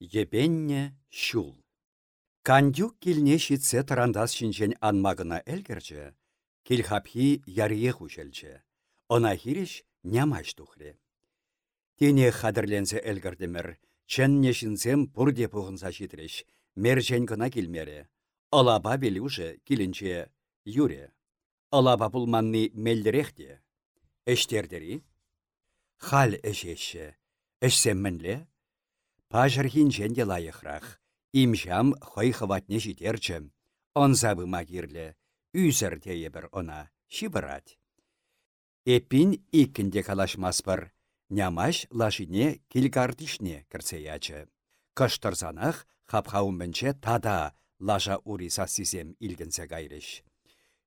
Епенне шул. Кандюк килне шитсе тарандас шинчен анмагына әлгірчі, килхапхи ярие хушелчі. Она хириш нямаш тухле. Тене хадырленсе әлгірдімір, чәнне шинсем пұрде пұғынса шитреш, мерчен кына килмере. Алаба белюже килінче юре. Алаба пулманны мелдерехте. Эштердери? Хал эшеші. Эшсем мінле? Пажыр хинчен де лайықрақ. Имшам хой хватне житерчі. Он забыма кирлі. Үзір тее бір она. Шибырать. Эпин икінде калашмаспыр. Нямаш лашине килгардишне кірцеячы. Кыштырзанах хапхаумбенче тада лажа уриса сисем илгенсе гайрыш.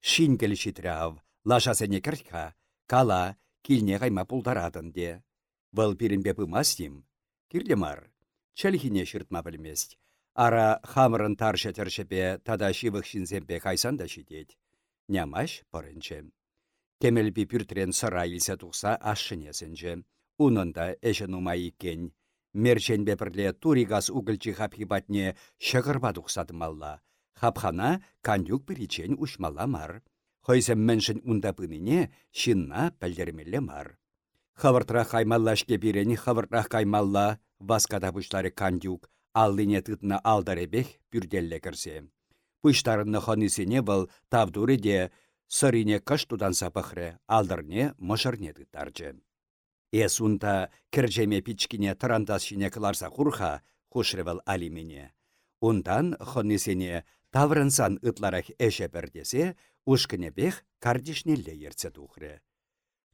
Шин келішітряв, лажа сене кіртка, кала, килне қайма пулдарадын де. Вăл пиренбе пымастим, кирле мар, чәлхине шыртма білмест. Ара хамырын тарша тәршепе тада шивық шинземпе кайсан да шидет. Нямаш пырынчы. Кемелпи пүртрен сыра илсе тұқса ашшынесінчі. Унында әші нума иккен. Мерчен бепірле туригас угылчы хапхибатне шығырба тұқсатымалла. Хапхана кандюк бірічен ұшмалла мар. Хойсем міншін унда пыныне шинна пәлдермелі мар. Хавыртра хаймаллашке бирени хавыртра каймалла васкада бұшлары кандюк аллине тытна алдаребех бүрделле кірсе. Пұштарынны хонисене бұл тавдуры де сырине кыш тудан сапықры алдырне мұшырне тыттарчы. Эс унта кіржеме пичкине тарандасшине кыларса хурха хушрывал алимене. Ундан хонисене таврынсан ытларах эше бірдесе, ушкінебех кардишнелле ерце тухры.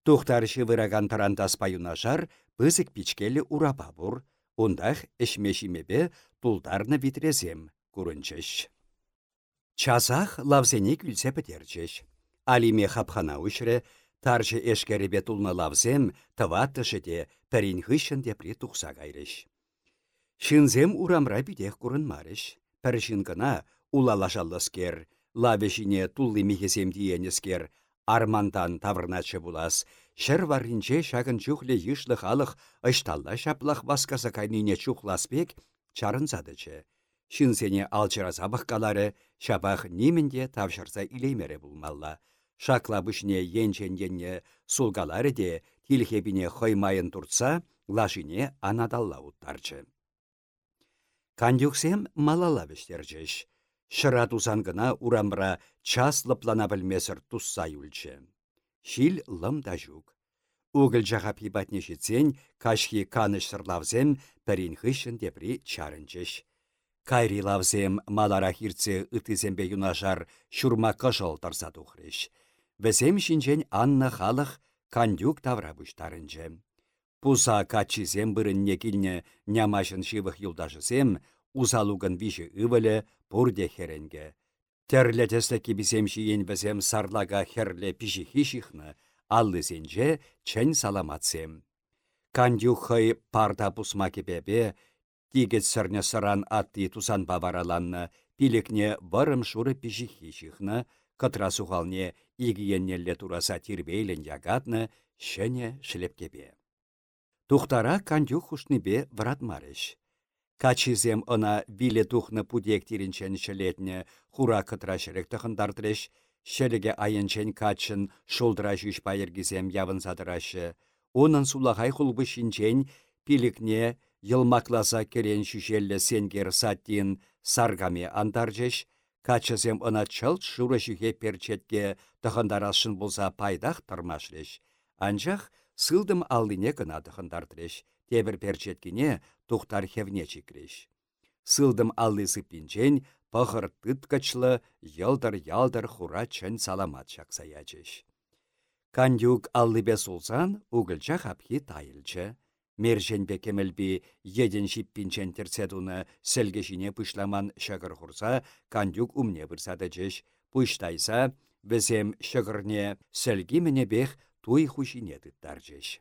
Тухтаршы выраган тарантас паюнашар пызык пичкелі урапа бур, ундах эшмешимебе тулдарны витрезем курынчыш. Часах лавзене күлсе пітерчеш. Алиме хапхана үшірі, таржы эшкеребе тулны лавзем тываттышы де пәрін хышын депри тұқса кайрыш. Шынзем урамра бидех курынмарыш. Пәршін гына улалашаллыскер, лавешіне диенескер, армантан таврначы булас, шыр варринче шагын чухле йышлы халық ышталла шаплах васкаса кайнине чухласпек чарынсадычы. Шынсене алчыраза баққалары шабах немінде тавшырса илеймере булмалла. Шакла бішне енчен-енне сулгалары де тилхебіне хоймайын туртса, лашине анадалла уттарчы. Кандюксем малала бештерчеш. Шыра тузан гына урамра час лыплана білмесір тусса юлчы. Шил лым да жүк. Угіл жаға пибатне жетсен, кашхи каныш сырлавзем пәрін хышын депри чарынчыш. Кайри лавзем малара хирце ытызембе юнашар шурма кышыл тарса тухрыш. Візем шинчен анна халық кандюк тавра бұштарынчы. Пуза качизем бұрынне кілне нямашын шивых юлдашысем, узалугын виші ывылі пурде херенге. Терлі тесті кебізем шиен бізем сарлага херле піші хишихны, аллысенже чән саламатсем. Кандюк хай парта пусма кебебе, тигет сырне сыран атты тусан бавараланны, пилекне варым шуры піші хишихны, кытра сухалне игиеннелле тураса тирбейлен шәне шлепкебе. Тухтара кандюк хушныбе вратмарыш. Качизем ына виле тухны пудек тиринчен шелетне хура кытра шерек тăхындартыреш, шелеге айынчен качын шулдыра жүш пайыргізем явын садырашы. Онын сулахай хулбы шинчен пилікне йылмакласа керен шүшеллі сенгер саттин саргаме антаржеш, качызем ына чылт шуры жүхе перчетке тұхындарашын болса пайдақ тұрмашлеш. Анжақ сылдым алдыне гына тұхындартыреш, тебір перчеткіне тухтар хевне чикреш. Сылдым аллысы пинчен, пăхăр тыткачлы, йылдыр-ялдыр хура чын саламат çаксаячеш. Кандюк аллыбе сулсан угылча хапхи тайылчы. Мерженбе кемелби еден шиппинчен терцедуны сәлгешіне пышламан шағыр хурса, кандюк умне бұрсадычыш. Пыштайса, візем шығырне сәлгі бех туй хушине тыттарчыш.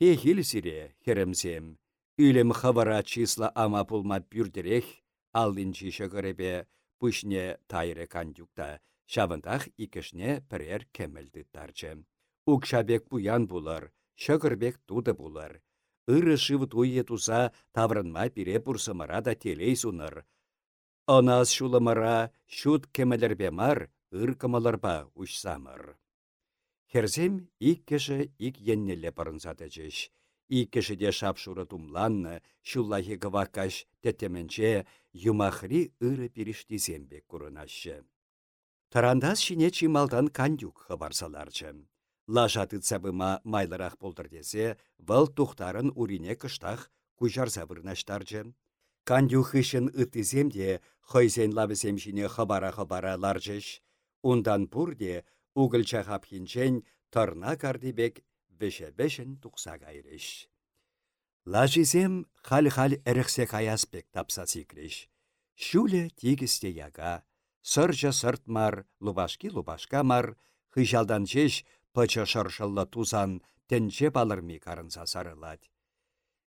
Пехил сире, херімсем, Үлем хавара числа ама пулма пюрдерех, алдинчи шăкărепе пышне тайры кандюкта, шавындах икешне пірер кемелді тарчы. Укшабек пуян булар, шăкырбек туды булар. ыры туе туса таврынма пире пурсымыра да телей суныр. Онас шулымыра шут кемелербе мар, ыр кымылырба ұшсамыр. Херзем ик кеші ик еннелі пырынсады жеш. Ик де шапшуры тумланны, шуллахи гывакаш тетеменче юмахри ыры пириштизембек курынашы. Тарандас шине чималдан кандюк хабарсаларчы. Лажа тыцабыма майлырақ болдыр десе, тухтарын урине кыштах кужарса вырнаштарчы. Кандюк хышын ытыземде хойзен лавысем шине хабара-хабара ларчыш. Ундан пурде угылча хапхинчен тарна кардибек веше-бешін тұқса кайрыш. Лажизем хал-хал әріқсе каяспек тапса сикреш. Шуле тигісте яга, сыржа сыртмар, лубашки-лубашка мар, хыжалдан жеш пычы шыршыллы тузан тенче балырми карынса сарылад.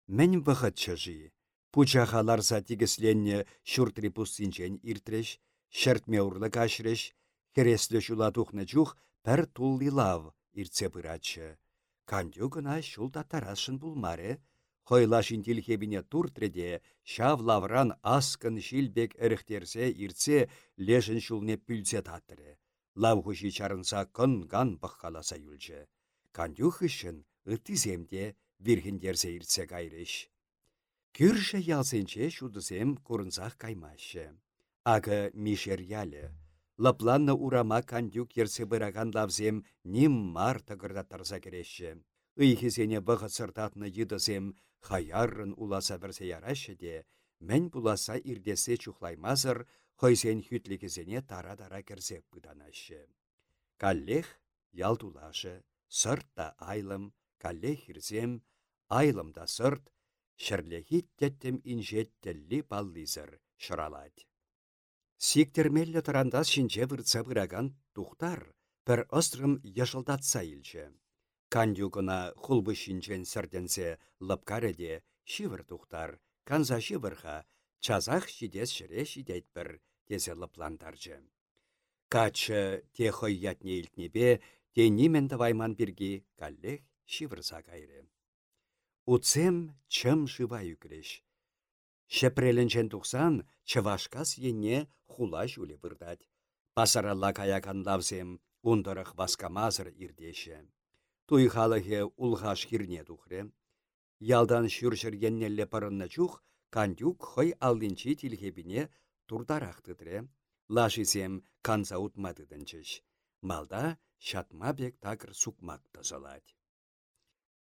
Мен бұхыт чыжи, пучахаларса тигісленне шуртри пустинчен иртреш, шертме урлы кашреш, хереслі жула тухны жух пәр тулли лав иртсе пырачы. Кандюгына шулда тарашын булмаре, Хойлашын тілхебіне туртреде, шав лавран аскын шилбек әріхтерсе иртсе лешін шулне пүлсе татыры. Лав хуши чарынса кын-ган бұққаласа юлчы. Кандюх үшін ытыземде вирхіндерсе иртсе кайрыш. Күрші ялсенче шудысем курынсақ каймашы. Ағы мишер ялы. Лапланны урама кандюк ерсе быраган лавзем ним мар тăкыртаттарса керешші. Ыйхесене бұғы сыртатны йыдысем хаяррын уласа вірсе ярашы де, мән буласа ирдесе чухлаймазыр, хойсен хүтлікізене тара-тара керсеп бұданашы. Каллех ялтулашы, сырт та айлым, каллех ирзем, айлым да сырт, шырлехит теттем инжет телли баллизыр шыралать. Сиктермеллі тұрандас шинче выртса выраган тухтар, пір острым яшылдатса илче. Кандюкына хулбы шинчен сәрденсе лапкареде шивыр тухтар, канза шивырха, чазах шидес шыре шидет бір тезе лапландарчы. Качы те хой ятне илтнебе, те нимен тавайман бірге каллех шивырса кайры. Уцем чым шыва юкреш. Шепреленчен тухсан, чывашкас енне хула жуле бұрдад. Пасаралла каякан лавзем, ундырық васкамазыр ирдеше. Туй халыхе улғаш хирне тухре. Ялдан шүршір еннелле парынна чух, кандюк хой алдинчи тілхебіне турдарақтыдре. Лашисем канса утмадыдынчыш. Малда шатма бек такыр сукмак тазалать.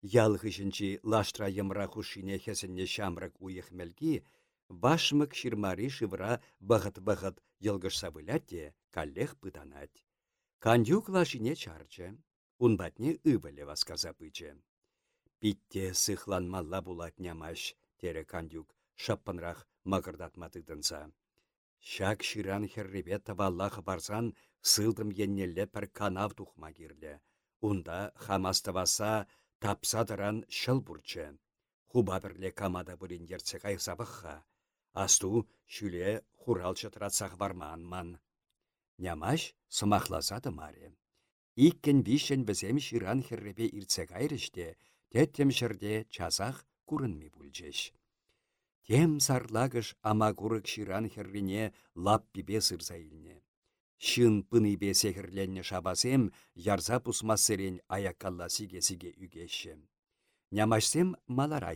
Ялғышынчи лаштра емра хушине хесінне шамрак уйықмелгі, Вашмык ширмари шывра бағыт-бағыт елгішса вылятте, каллех пытанать. Кандюк лашине чарчы, унбатне ывыле васказа пычы. Питте сыхланмалла булат нямаш, тере кандюк, шаппынрах мағырдатматыдынса. Шак ширан херребе таваллах барсан сылдым еннелле пір канав тухма. Унда хамаставаса тапсадыран шыл бурчы. Хуба бірле камада бүрін ерце қайсабыққа. Асту шүле хурал чытратсақ ман. Нямаш сымақласады маре. Иккен вишен бізем ширан херрепе иртсе кайрыште, теттем шырде часах курынми бүлчеш. Тем сарлагыш ама курык ширан херрине лап сырса илне. Шын пыныбе сехірленне шабасем, ярза пусмассерен аяккалла сиге-сиге үгеші. Нямашсем малара.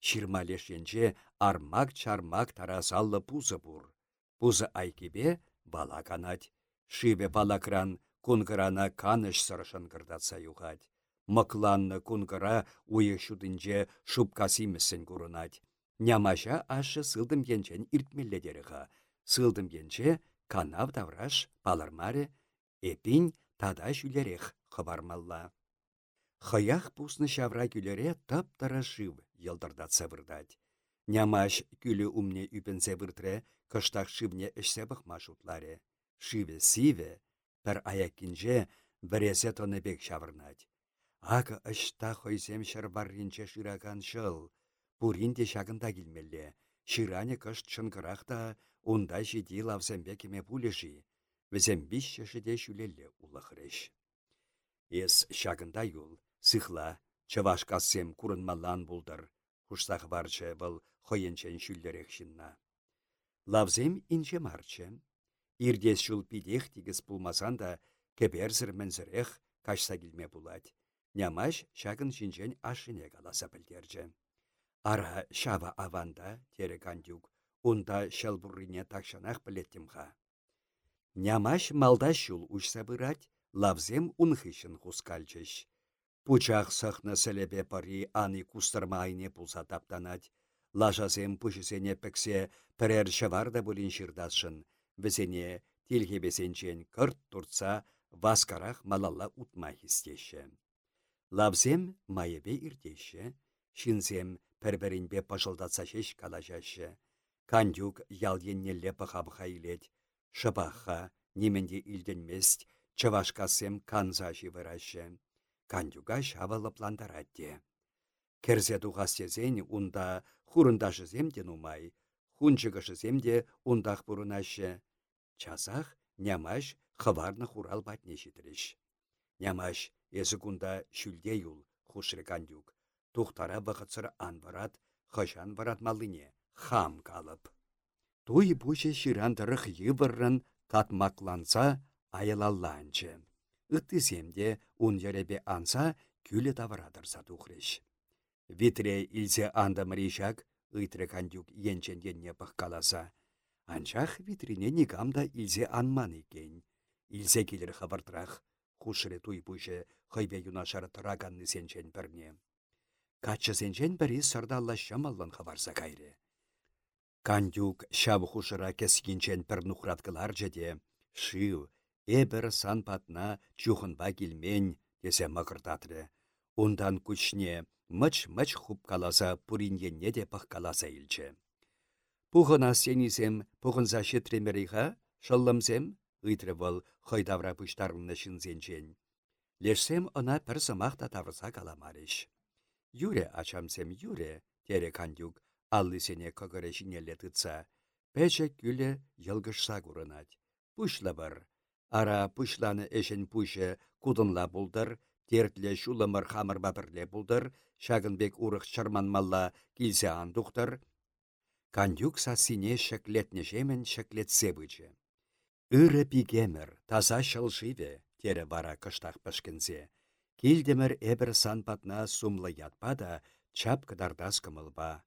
Ширмалешенче армак-чармак таразаллы пузы бур. Пузы айкебе бала канать. Шибе балакран кунгырана каныш сырышын кырдатса юғать. Мыкланны кунгыра уйы шудынче шубкасимесін курынать. Нямаша ашы сылдым енчен иртмелледеріға. Сылдым канав тавраш палармаре, эпин тада жүлерех хыбармалла. Хаях пусны шавра күлере тап-тара шив йылдырдатса вырдать. Нямаш күлі умне үпінсе выртре, кыштақ шивне ішсе бұқма шутларе. Шиве сиве, пір аяккінже біресе тоны бек шавырнать. Ага ышта хойсем шырбарринче шыраган шыл. Пуринде шагында келмелле. Шыране кышт чынкырақта, унда жиди лавсембе кеме пулеши. Візем бишші шүлелле улықырыш. Ес шагында юл, сыхла, чывашкассем курынмалан булдыр, хушсах барчы бұл хойенчен шүлдерек шынна. Лавзем инче марчы. Ирдес шул пидех тигіз пулмасан да, кеберзір мінзірех кашса келме булать. Нямаш шагын шинчен ашыне каласа білдерчі. Ара шава аванда, тере кандюк, унда шалбуррине такшанах білеттімға. Нямаш малда шул учса бырать, лавзем унхышын хускальчыш. Пучах сахна селебе пари аны кустарма айне пулса таптанать. Лажасем пушысене пексе пірер шаварда бұлін шырдасшын. Візене тилхебесенчен кырт турца васкарах малалла утма хистеші. Лавзем майебе иртеші, шинзем пәрбәрінбе пашылдатса шеш калажашы. Кандюк ял еннелле пахабыха илет, шыбаха, неменде илденмест, чавашкасем канза живырашы. Кандюга шавалыпландаратте. Керзе тухастезен унда хурындашызем де нумай, хунчыгышызем де ундах бұрынашы. Часах нямаш хыварны хурал батне житріш. Нямаш езі кунда шүлде юл хушры кандюк. Тухтара вғытсыр анварат, хышан варат малыне, хам калып. Туй бұшы ширандырық йывыррын катмакланса айылалланчы. Ыттысемде ун еребе анса күлі таврадырса тухрыш. Витре илсе анда мришак, ыйтры кандюк енчен енне. Анчах витрине никамда илсе анман екен. Илсе келер хабартрах, хушыры туй бұшы хыйбе юнашары тұраганны сенчен бірне. Качы сенчен бірі сырдалла шамаллан хабарса кайры. Кандюк шаб хушыра кескинчен пір нухраткылар жеде, шив, эбір сан патна чухынба келмен, десе мақыртатры. Ундан күчне, мыч-мыч хуп каласа пуриненне де пах каласа илче. Пухына сенисем пухынса шетремериха, шыллымсем, ыйтры вăл хăйтавра пыштарынны çынсенчен. Лешсем ына пір сымақ та таврса каламарыш. Юре ачамсем юре, тере кандюк, аллысене жинелі тытса, пәчі күлі йылгышса. Пушлы бір. Ара пушланы эшен пушы кудынла булдыр, тертле шулымыр хамыр бабірле булдыр, шагынбек урық чарманмалла килсе андуқтыр. Кандюк сасине шеклетне жемен шеклетсе бычы. Үрі пигемір, таза шылшиве, тере бара кыштақ пішкінзе. Килдемір эбір санпатна сумлы ятпа да чап кыдардас кымылба.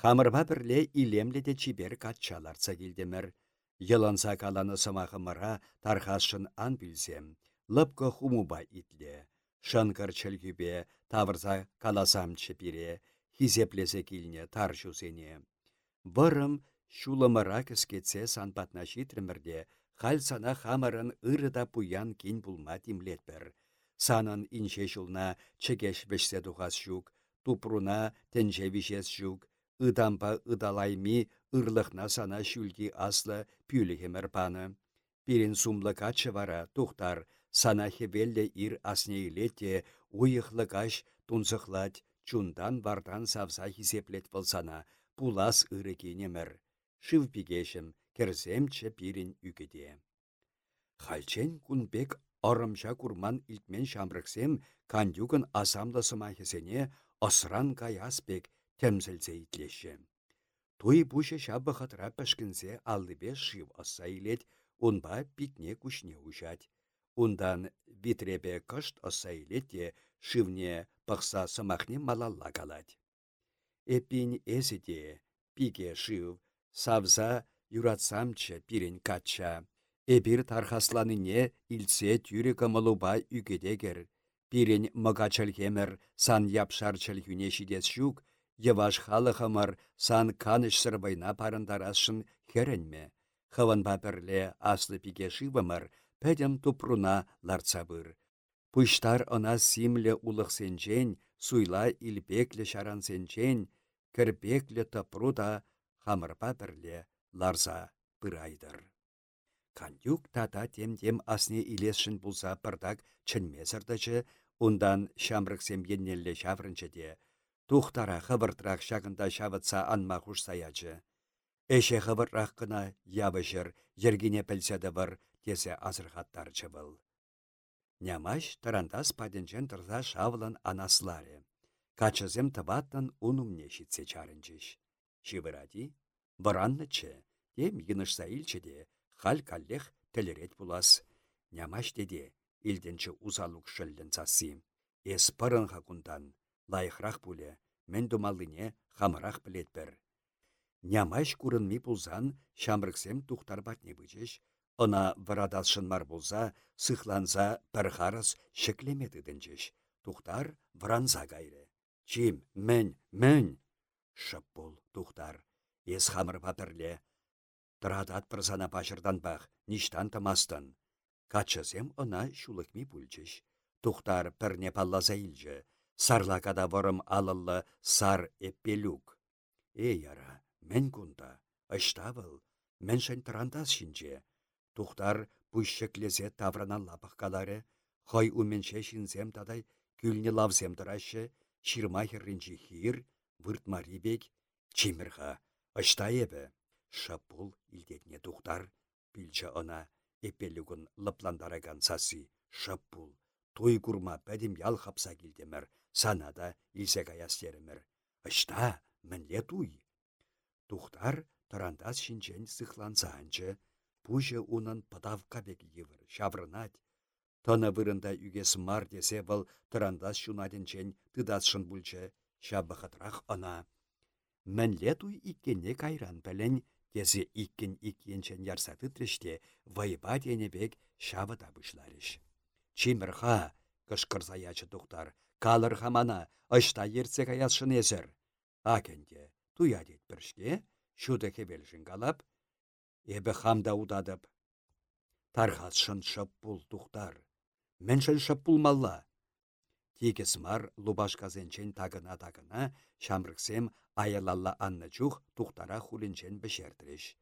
Хамырба бірле илемлі де чибер катчаларца килдемір. Йыланса каланы сымағымыра тархашын ан білсем, лыпкы хумуба итле. Шынкыр чілгібе тавырза каласам чепире, хизеплесе килне тар жузене. Вырым шулымыра кіскетсе санпатна житрімірде, хал сана хамырын ырыда пуян кин булма тимлетпір. Санын инше жылна чекеш жүк, тупруна тенже вишес жүк, ыдампа ыдалайми ырлықна сана шүлгі аслы пүлігемір паны. Пирин сумлы качы вара тухтар, сана хевелле ир аснейлетте уйықлы каш тунсықлать, чундан вардан савса хисеплет болсана, пулас ырыкенемір. Шыв пигешім, керземче пирин үкеде. Хальчен кунбек Орымша курман илтмен шамрыксем кандюгын асамлы сымахесене осран каяспек темзілзе итлеші. Туй бұшы шабы хатыра пішкінсе аллыбе шив аса илет, унба питне күшне ужать. Ундан битребе кышт аса илет те шивне пықса сымахне малалла калать. Эпин эсіде, пиге шив, савза юратсамчы пирен кача. Эбір тархасланыне илсе тюрі кымылуба үгедегер. Пирен мыгачыл сан япшарчыл хүне шидес жүк, Йываш халықымыр сан каныш сырбайна парындарашын херенме. Хыванба бірле аслы пиге шивымыр, пәдем тупруна ларцабыр. Пұштар ына симле улықсенчен, суйла илбекле шарансенчен, кірбекле тапруда хамырпа бірле ларза пырайдыр. Кандюк тата тем-тем асне илесшін бұлса пырдак чынмезірдічі, ундан шамрықсем еннелле шаврынчы де. Тухтара хыбыртрақ шағында шавытса анма саячы. Эше хыбыррақ кына ябышыр, ергене пілседі бір, тесе азырхаттарчы был. Нямаш тарандас паденчен тұрза шавлын анаслары. Качызем табаттан унумне çитсе чарынчыш. Шивыради, вараннычче, тем илчеде, халь каллех телерет пулас. Нямаш деде, илденче узалук шыллен цасси. Эс пырынға кундан, лайықрақ пуле, мен думаллине хамырах білетбір. Нямаш курынми пулзан, шамрыксем тухтар батне бычеш, ына варадасшынмар болса, сыхланса бір харыс шеклемеді Тухтар вранза гайры. Чим, мен, мен. Шып бол, тухтар. Ес хамыр патырле. Тырадат пырсана пашырдан бақ, ништан тамастын. Качысем ына шулықми пульчыш. Тухтар пірне палласа илчі. Сарлакада вырым алылы сар эппелюк. Эй яра, мен кунда, был, мен шын тырандас шинче. Тухтар пұшшеклесе таврана лапық калары, хой уменше шинзем тадай күлне лавзем тұрашы, ширма херринчи хир, выртмари бек, чимірға, ашта ебі. Шапул илдетне тухтар, пілчі она, эпелігін лыпландараган сасы, шапул. Той курма пәдім ял хапса келдемір, санада илсе каяс терімір. Ашта, мінле туй. Тухтар тарандас шинчен сыхлансанчы, пуже унын пытавка бек евір, шаврынать, Тона вырында үгес мар десе бұл тұрандас шунаденчен тыдасшын бүлчі, ана. Мәнле туй иккенне кайран пәлін, тезе иккен иккенчен ярсаты треште вайба денебек шабыда бұшларыш. Чимірға, кышкырса ячы тұқтар, калыр хамана, ұшта ерце каясшын езір. Акенде, туя дет біршке, шуды кебелшін қалап, ебі хамда удадып. Тархасшын шып бұл тұқтар Міншін шып пулмалла. Тегес мар лубашказенчен тагына-тагына, шамрыксем аялалла анны чух тухтара хулинчен бешердіріш.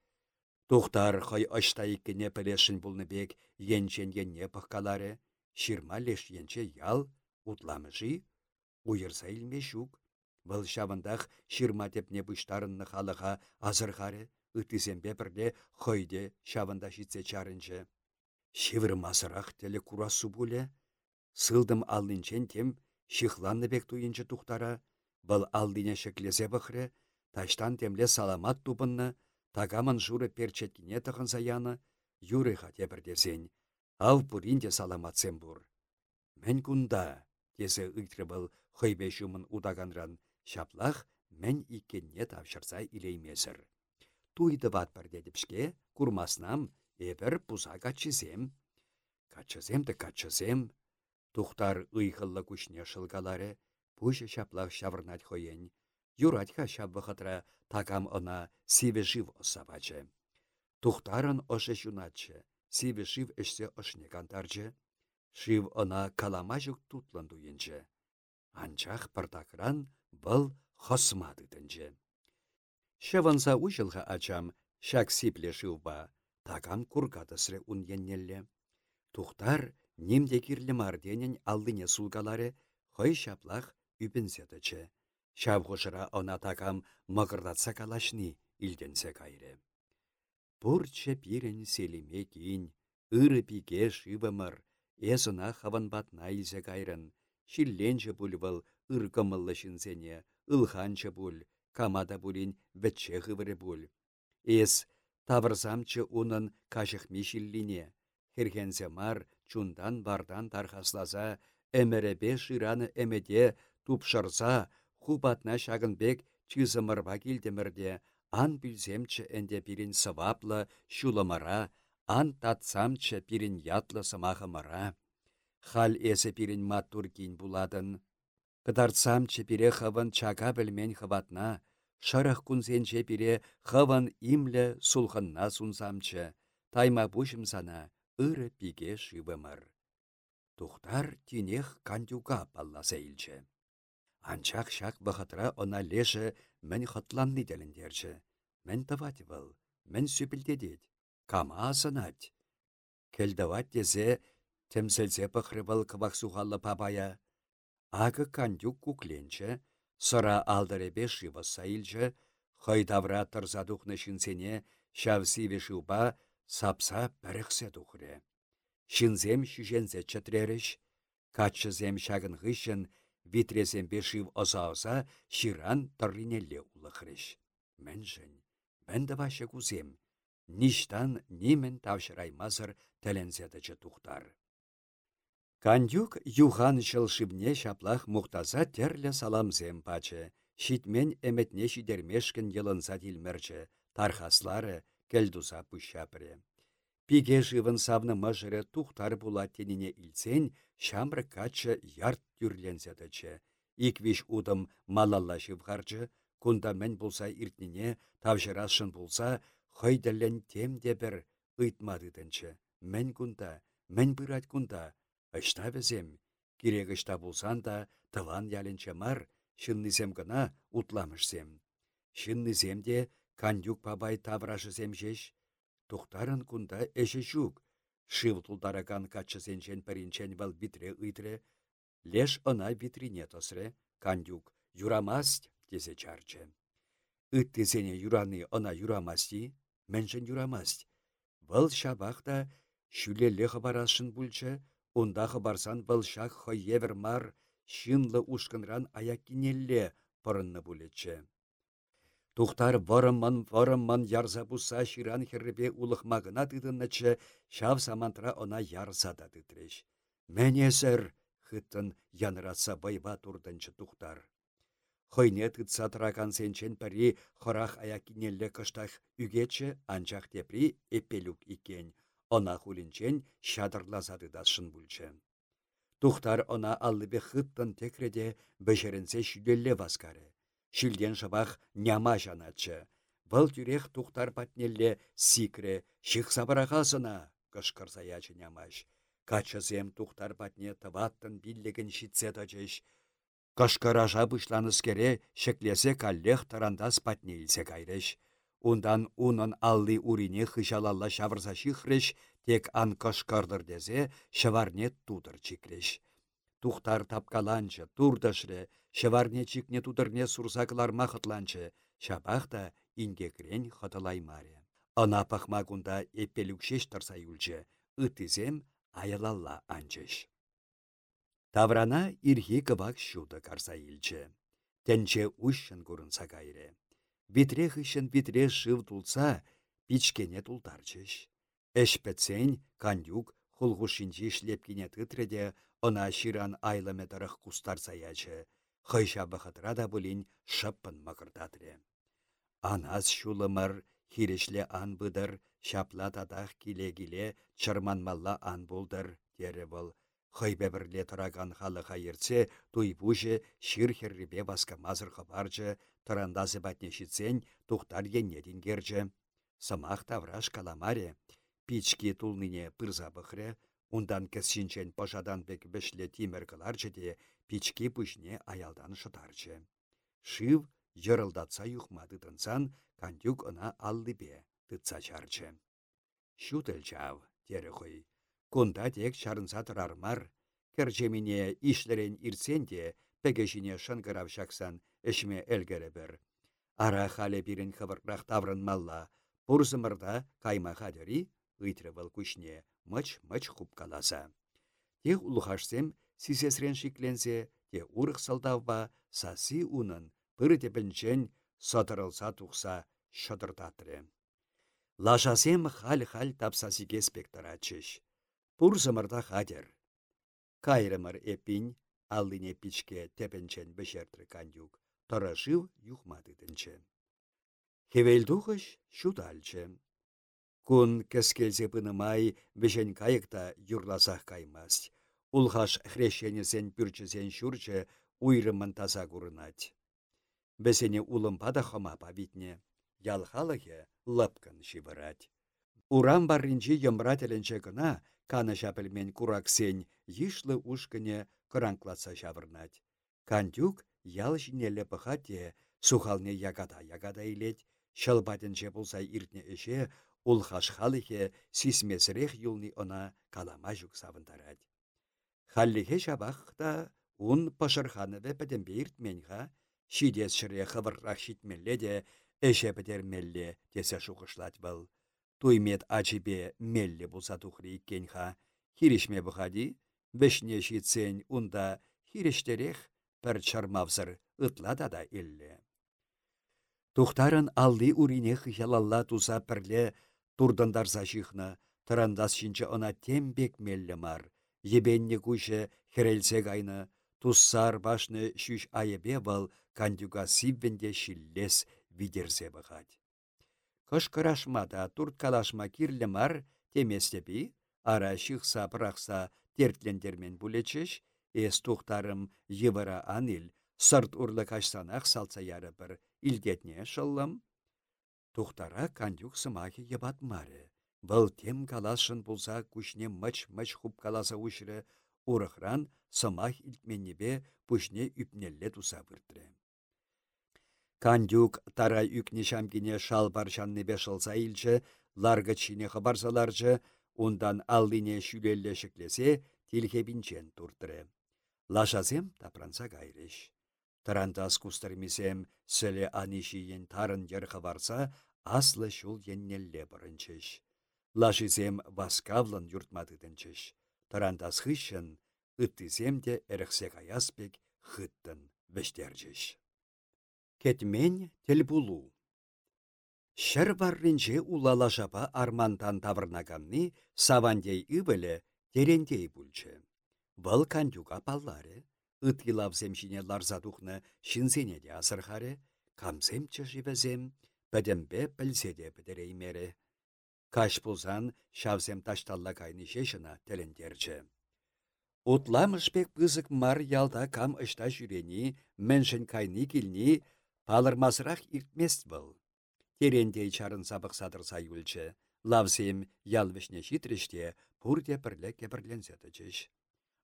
Тухтар хай ашта иккене пілешін бұлны бек енчен енне пыққалары, ширма леш енче ял, утламыжи, уйырса илме шук. Бұл шавындақ ширма тепне бұштарынны халыға азырғары, үтізембе бірде хойде шавында житсе чарынчы. Шивір масырақ сылдым аллинчен тем шихланны бек туйынчы тухтара, бұл алдине шеклезе бұхры, таштан темле саламат тупынны, тагамын журы перчеткіне тұхын саяны, юры хате бірдесен, ал пуринде саламатсен бұр. Мен кунда, тезі үйтірі бұл хойбе жұмын удаганран, шаплах мен иккенне тавшырса илеймесір. Туйды ват бір дедіпшке, курмаснам, Эпір пуза качызем. Качызем де качызем. Тухтар ыйхыллы күшне шылгалары, пушы шаплах шавырнать хоен. Юратьха шабвахатра такам она сиве жив осабачы. Тухтарын ошы шуначы, сиве жив эшсе ошне кантарчы. Шив она каламажук тутлан дуенчы. Анчах пардакран был хосмады тінчі. Шеванса ужылға ачам, шак сипле шивба, Таган кургадысры уньеннелле. Тухтар немде кирлі марденен алдыне сулгалары хой шаплах үпінзедічі. Шавғышыра она тагам мағырдатса калашни илденсе кайры. Пурче пирен селиме кин, ыры пиге шивымыр, эзына хаванбатна илзе кайрын. Шилленче пульвыл ыркымыллы шинсене, ылханчы пуль, камада пулин вәтче хывыры пуль. Эс Тавырзамчы унын шиллине. Хергензе мар чундан бардан тархасласа, әміребе шираны әмеде тупшырса, хубатна шагынбек чызымырва килдемірде, ан білземчі әнде бірін сываплы, шулымыра, ан татсамчы бірін ятлы сымағымыра. Хал эсі бірін маттур кин буладын. Кыдарцамчы бире хывын чака білмен хыватна, Шарах кунсенче пире хаван имле сулханна сунсамчы, тайма сана ыры пиге шивымыр. Тухтар тинех кандюга палласа илче. Анчақ шак бұхытра она леше мен хатланны деліндерчі. Мен тавать был, мен сүпілдедет. Кама асынать. Келдават дезе, темселзе пықры был кывақ сухаллы пабая. Ағы кандюк кукленче, Сыра сайылжы, хойдавра тұрза дұхны шынсене, шавсиве шуба сапса пәріқсе дұхре. Шынзем шүжензе чатреріш, качызем шагын ғышын, Витресемпе шив оса-оса ширан тырринелле улықрыш. Мэншін, бәнді вашы кузем. Ништан немен тавшыраймазыр тәлензедічі тухтар. Кандюк юхан шыбне шаплах мұқтаза терлі саламзем пачы. Шитмен әметне шидермешкін елынса дилмерчі. Тархаслары кәлдуза пұшапыры. Пиге живын савны мыжыры тухтар була теніне илсен, шамры качы ярт тюрлензедічі. Иквиш удым малалла шывғарчы, кунда мен булса иртнине тавжырашын хойдален тем де бір ыйтмадыдынчы. Мен кунда, мен бұрат кунда, Ышта бізем, керек ышта болсан да, тыван ялінче мар, шыннызем гына утламышсем. Шыннызем де кандюк пабай таврашысем жеш. Тухтарын кунда жүк. Шив тұлдараган качысенчен пәрінчен вал битре ыйтре. Леш ына битрине тосре, кандюк юрамаст тесе чарчы. Ыттысене юраны ына юрамасти, мэншін юрамаст. Вăл шабақта шүле леха барашын бүлчі, Ундахы барсан шақ хойевер мар, шынлы ушкынран аяккинелле пырынны булетче. Тухтар варымман варымман ярса буса ширан херрепе улықмағына тыдыннычы, шав самантра она ярса да тытреш. Мәнесір, хыттын яныраса байба турдынчы тухтар. Хойне тытса тұраган сенчен пәрі хорах аяккинелле кыштах үгечі анчақ тепри эпелюк икен. Она хулинчен шадырлазады дашын бүлчі. Тухтар она аллыбе хыттын текреде бешеренсе шүделле васкары. Шүлден шабах няма жаначы. Бұл тюрех тухтар патнелле сикре, ших сабырағасына, кышкырса ячы нямаш. Качысем тухтар патне тываттын биллеген шитсе тачыш. Кышкыража бұшланыс кере, шеклесе каллех тарандас патне илсе кайрыш. Ундан унын алли урине хышалалла шавырса шихреш, тек ан кышкырдыр дезе, шыварне тудыр чиклеш. Тухтар тапкаланчы, турдышры, шыварне чикне тудырне сурсаклар махытланчы, шабахта ингекрен хытылаймаре. Ана пахма кунда эппелюкшеш тұрса юлчы, ытызем аялалла анчыш. Таврана ирхи кывак шуды карса илчі. Тенче ушын курынса кайры. Витре хыщын витре шыв тулса, пичкене тултарчыш. Эшпетсен, кандюк, хулгушинчи шлепкине тытреде, она ширан айлыметарых кустар саячы. Хыйша бахатра да булин шыппын мақыртатре. Анас шулымыр, хирешле ан бұдыр, шапла тадах киле-киле, чырманмалла ан болдыр, тере бұл. Хыйбе бірле тұраган халыға ерце, туйбужы, шир херрибе басқа мазыр хабарчы, тұрандасы батнешітсен тухтар еннедін герчі. Самақ тавраш каламаре, пички тулныне пырза бұхре, ундан кәсшінчен пашадан бек бішле тимер кыларчы де, пички пүшне аялдан шытарчы. Шив жырылдатса юхмады тынсан, кандюк ына аллыбе тытса чарчы. Шутыл чав, тері хой. Кунда тек чарынса тұрармар, Керчемине ишлерен ирсен де, пәгешіне шынғырав шақсан, эшме әлгері бір. Ара халі бірін хывыррақ таврын малла, бұрзымырда кайма хадери, ұйтры бұл күшне, мұч-мұч құп каласа. Те ұлғашсем, сисесрен шикленсе, те ұрық салдавба, саси унын, бір тепінчен сатырылса тұқса шыдырдатыры. Лашасем хал-хал тапсасы кеспекторачыш. Пұрзымырда хадер. Кайрымыр эпин, аллине пичке тепенчен бешертрі кандюк тұрашив юхмадыдынчы. Хевелдухыш шутальчы. Кун кәскелсе пынымай бешен кайықта юрласақ каймас. Улхаш хрещенесен пүрчесен шурчы уйрымын таза курынать. Бесене улымпада хома павитне. Ялхалығы лапкан шибырать. Урам барринчи әленче кына, каны шапілмен кураксен, йышлы ушкыне кыранкласа шавырнать. Кантюк ял сухалне ягада-ягада илет, çăлпатенче пулса иртне эше ул хашхалыхе сисмесрех юлни она калама жүк савындарать. Халлихе шабахта ун пашырханыве пәтембе иртменха, шидес шыре хывыррах шитмелле де эше петермелле тесе шухышлать был. Туймет ачипе мелле булса тухри иккенха, хиришме бұхади, бешне шитсен унда хирештерех пір чармавзыр ытлада да илле. Тухтарын алды урине хыялалла туза пірле турдандарса жихна, тырандас шинче она тембек мелле мар, ебенне куше херелсе гайны, туссар башны шүш айыбе был кандюга сиввенде шиллес видерсе бұғад. Кыш кырашмада турт калашма кирлі мар теместепи, ара шықса пырақса тертлендермен бұлечеш, эс тухтарым йывыра анил, сырт урлы кашсанақ салса яры илдетне шыллым. Тухтара кандюк сымахи ебат маре. Бұл тем калашын бұлса күшне мыч-мыч хуп каласа ұшыры, урықран сымах илтменнебе пүшне үпнелле туса бірдірі. Кандюк тара үкне шамкине шал баршаннебе шылса илчі, ларғы чине хабарсаларчы, ундан алдыне шүлелле шіклесе, тілхебінчен турдыры. Лашазем тапранса гайреш. Тарантас кустармисем сілі анишиен тарын хабарса, аслы шул еннелле бұрынчыш. Лашизем васкавлын юртмадыдынчыш. Тарантас хыщын, ыттызем де әріқсе каяспек хыттын вештерчіш. Кетмен телбулу. Шыр барринче улала жапа армантан тавырнаганны савандей ывеле терендей бүлчі. Бұл кандюга паллары, ыткилавзем шине ларзадухны шинсене де асырхаре, камсем чышивезем, пәдембе пілседе бідіреймері. Каш пулзан шавзем ташталла кайны шешіна телендерчі. Утламышпек пызык мар ялда кам ышта жүрені, міншін кайны килні, палырмасырақ иртмест был. Терендей чарын сабық садырса юлчы, лавзем ялвышне шитріште пурде бірлі кебірленседі жеш.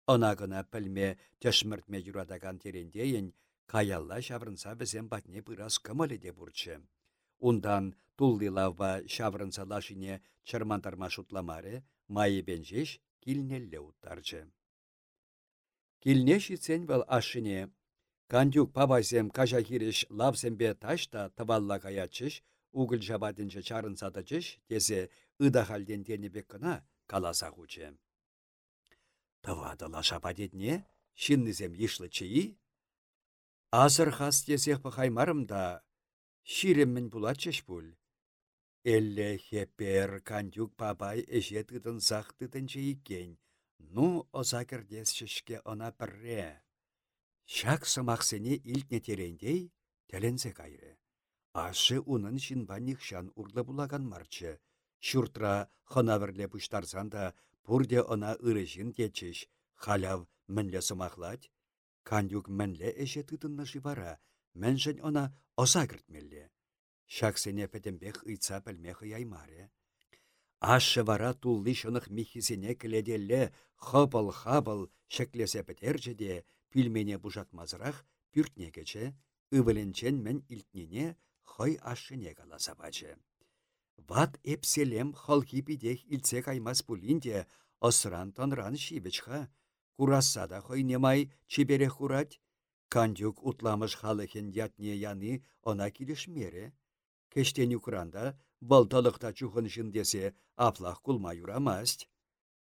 Она гына пілме тешміртме юрадаган терендейін, каялла шаврынса бізем батне пырас кымылы де бұрчы. Ундан тулды лавба шаврынса лашине чырмантарма шутламары, майы бенжеш килнелле уттарчы. Килне шитсен вал ашыне, кандюк пабайзем кажа хиреш лавзембе ташта тавалла каячыш, угыл жабадынчы чарын садачыш, тезе ыда халден тенебек кына каласа хучы. Тавады лаша падетне, шиннызем ишлы чыйы, Азыр хас тесех пахаймарымда, ширеммін булачыш бұл. Элле хепер кандюк пабай эше тыдын сақ тыдынчы ну озакердес шешке она пірре. Шак сымақсене илтне терендей, теленсе кайры. Ашы унын шинбанник шан урлы булаган марчы. Шуртра хынавірле пуштарсан да, пурде она ырышын течеш, халяв мінле сымақлать. Кандюк мінле эше тыдынны шибара, міншін она оза кіртмелле. Шаксене пәтембек ыйца пәлмех яймаре. Ашы вара тулли шынық михисене кіледелле хапыл-хапыл шеклесе петерче де пүлмене бұжатмазырақ пүртне кече, мен илтнене хой ашыне каласа бачы. Ват эпселем халхи пидех илтсе каймас пулинде осран тонран шибечха. Кураса да хой немай чибере хурать. Кандюк утламыш халыхен ятне яны она килешмере. Кештен юкранда балталықта чухын аплах кулма юрамасть.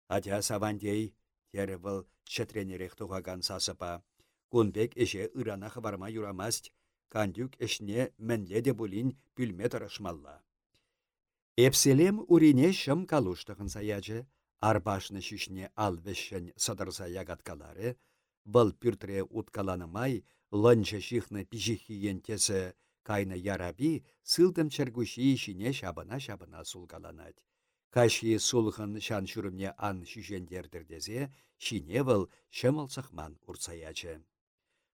Атя савандей, тері бұл четренерек туғаган сасыпа. Кунбек эше ырана хабарма юрамасть, кандюк эшне мәнле де бұлін пүлме тұрышмалла. Эпселем урине шым калуштығын саячы, арбашны шишне алвешшен садырса ягаткалары, бұл пүртре уткаланымай, лонча шихны пижихиен кайны яраби сылдым чергуши işine шабына-шабына сулгаланать. Каши сулхын шан шүрімне ан шишендердірдезе, шине выл шымыл сықман урсаячы.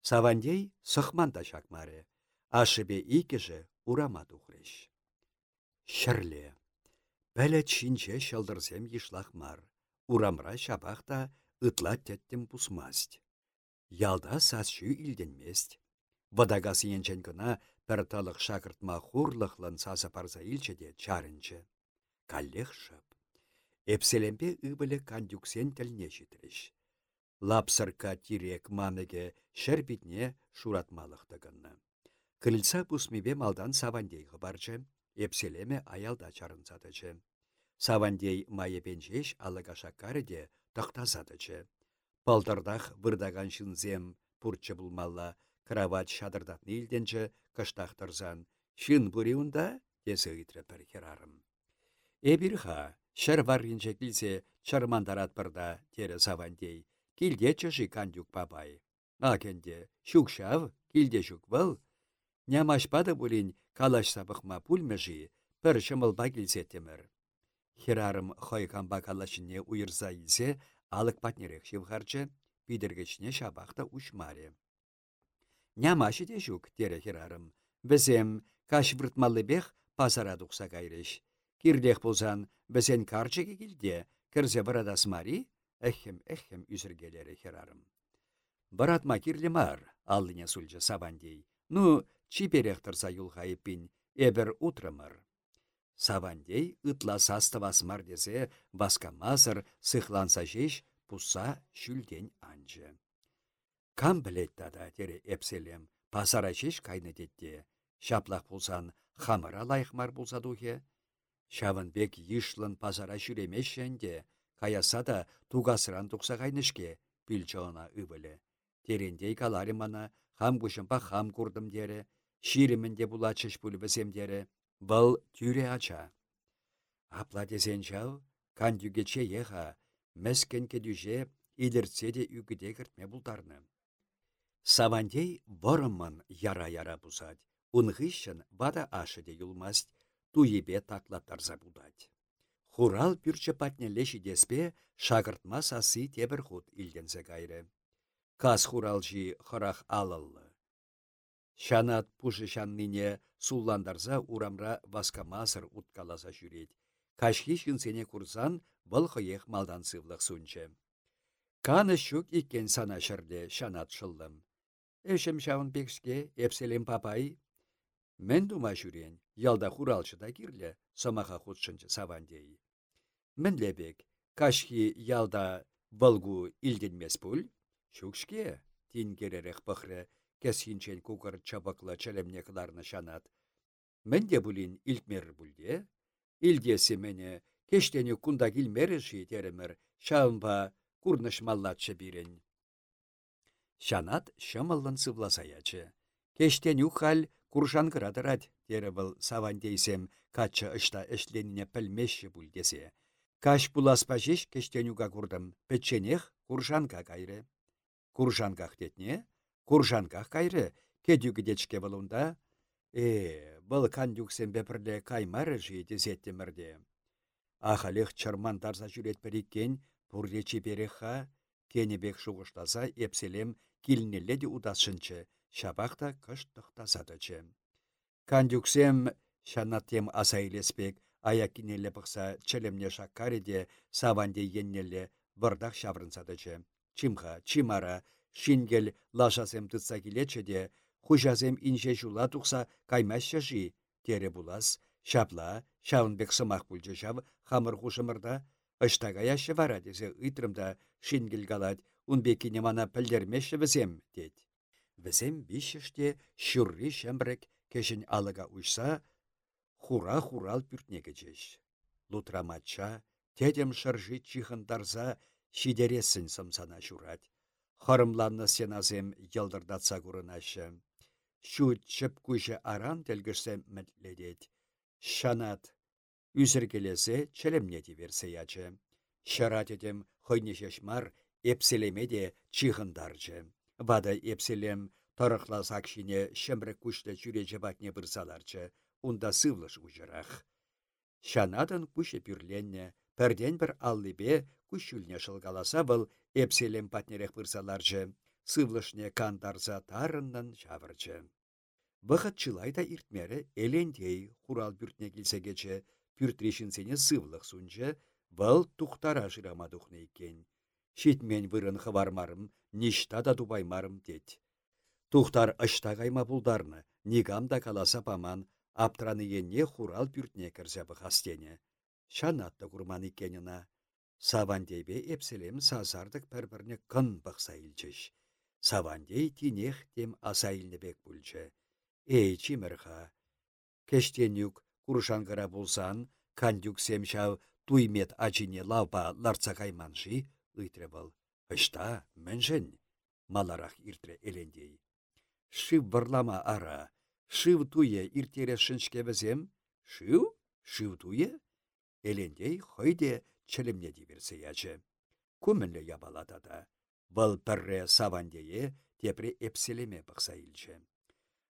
Савандей сықман да шакмары, ашыбе икіжі урама тухреш. Шырле. Бәлі чинче шылдырсем ешлахмар. Урамра шабақта ытла теттім пусмасть. Ялда сасшы илденмест. Вадагас енчен гына пір талық шақыртма хурлықлын сасы парза илчеде чарынчы. Каллех шып. Эпселембе үбілі кандюксен тілне житріш. Лапсырка тирек мамеге шәрбітне шуратмалықтығынны. Кыльца пусмебе малдан савандей барчы, эпселеме аялда чарынсадычы. Савандей майы пенчеш алыға шаккары де тақтазадычы. Палдардах вырдаган шынзем пурчче булмалла, кровать шадырдатны илденче кыштахтырзан. Шын бұри унда, тесі үйтірі пір херарым. Эбирха, шыр варринче килсе чармандарат бірда, тері савандей, килде чыши кандюк бабай. Акенде, шукшав, килде шук был. Нямашпады бұлін калаш сабықма пульмежи, пір шымылба килсе темір. Херарым хойкамба калашыне уйырза илсе, алық патнерек шивхарчы, бидіргечіне шабақта. Нямашы де жүк, тере херарым. Бізем каш бех пазара дұқса кайреш. Кирлех болсан, бізен карчыге келде, кірзе бұрадас мари, әхім, әхім үзіргелері херарым. Баратма кирлі мар, аллыне сүлжі сабандей. Ну, чиперех тұрса юлғайыппин, эбір утрымыр. Савандей ытла састывасмар десе, баскамазыр сыхланса жеш, пуса шүлден анжы. Кам білет тада, тере эпселем, пасара жеш кайны детте. Шаплақ пулсан, хамыра лайықмар болса духе. Шавынбек йышлын пазара жүремешшенде, каяса да тугасыран тұқса кайнышке, білчоғына үбілі. Терендей каларимана, хам күшімпа хам курдым дере, ширимінде булачыш бүлбізем дере, бұл тюре ача. Апла дезен жау, кандюгече еха, мәскен кедюже, идіртсе де үгіде кіртме. Савандей вырымын яра-яра бұзад. Унғышын бада ашы де юлмаст, туебе таклаттарза будать. Хурал пүрчі патнелеші деспе шағыртма сасы тебір худ илдензе. Кас хуралжи хырах алылы. Шанат пушы шанныне сулландарза урамра васкамасыр уткаласа жүрет. Кашхи шынсене курсан бұл хыех малдан сывлық сунчы. Каны шук иккен сана шырде шанат шыллым. Эшем шавын пекске, эпселем папай, Мен дума жүрен, ялда хуралчыда кирлі, самаха худшынчы савандей. Мен лебек, кашхи ялда валгу илденмес пуль, шукшке, тин керерек пықры, кесхинчен кукыр чабықлы чәлемне кыларны шанат. Мен де бұлін илтмер бүлде, илдесі мене, кештені кунда килмері теремір, шаумба курныш маллатшы. Шанат шамаллын сывласаячы. Кештен юхал Куршан кыратырать, тере был савандейсем, качча ышта эшленіне пілмешші бүлдесе. Каш буласпа жеш кештенюга курдым, печенех куршанка кайры. Куршанках детне, куршанках кайры, кедюгідечке болунда, Э, бұл кандюксен бепірле каймары жи дезеттемірде. Ахалех чарман тарса жүрет біріккен, пұрде чипереха, кенебек шуғыштаса епселем килнелле де удасшынчы, Шабақта кыштықта садычы. Кандюксем шанаттем асайлеспек, аяк кинелле пықса чілімне шаккариде саванде еннелле вырдақ шабрын садычы. Чимха, чимара, шингел лашасем тытса келечі де, хужазем инже жула тұқса каймашы жи, тере булас, шапла, шаунбек сымақ бүлжі шав, хамыр хушымырда, Ыштага яшы вара десе ыйтрымда шингел галать, унбекіне мана пілдермеші візем, дед. Візем бишеште шүрри шәмбірік кешін алыға ұшса, хура хурал пүртнеге жеш. Лутраматча, тедем шыржи чихындарза шидересін сымсана журать. Харымланны сеназем елдырдатса күрінашы. Шу чіп күші аран телгішсем мәтледет. Шанат, үзіргелесе челемнеті версе ячы. Шарат едем хойнешешмар эпселемеде чихындарчы. Вада епселем тарықла сакшине шемрек күшті жүре жабатне бұрсаларчы, унда сывлыш ұжырақ. Шанадын күші пүрленне, пәрден бір аллыбе күшілне шылгаласа бұл епселем патнерек бұрсаларчы, сывлышне кантарса тарыннан шавырчы. Бұқыт чылайда иртмері элендей хурал бүртне келсегече, пүртрешінсене сывлық сүнче, бұл тұқтара жырама дұхны екен. Шитмен вырын хывармарым, ништа да дубаймарым дед. Тухтар ышта кайма пулдарны, нигам да каласа паман, аптраны енне хурал пүртне кірзі бұхастене. Шанатты курман икеніна. Савандейбе эпселем сазардық пір-бірне кын бұқса илчіш. Савандей тинех тем асайлнебек бүлчі. Эй, чимірға. Кештен юк куршанғыра болсан, кандюк семшав туймет ачине лавпа ларца кайманши, ыйтрре был. Ышта, мменншен. маларах иртре элендей. Шив варлама ара, шив туе иртере шыншкебізем, шив, шив туе? Элендей хойде чілімне диверсе ячы. Күмінлі ябаладада. Бұл пірре савандее тепре эпселеме бұқса илчі.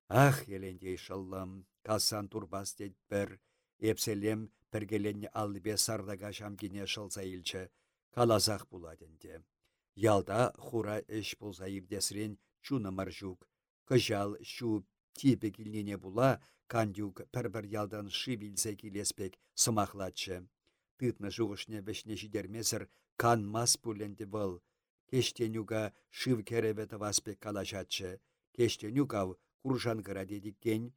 Ах, елендей шыллым, касан турбас дед бір, эпселем піргеленне аллыбе сардага шамкине шылса илчі, калазақ буладенде. Ялда хура эш болса ирдесрен чуна маржук, кыжал шу типе килнене була, кандюк пір-бір ялдан шы білсе келеспек сымақлатшы. Тытны жуғышне бешне кан мас пуленде был. Кештенюга шыв керебеті васпек калашатшы. Кештенюгав куржан дедіккен,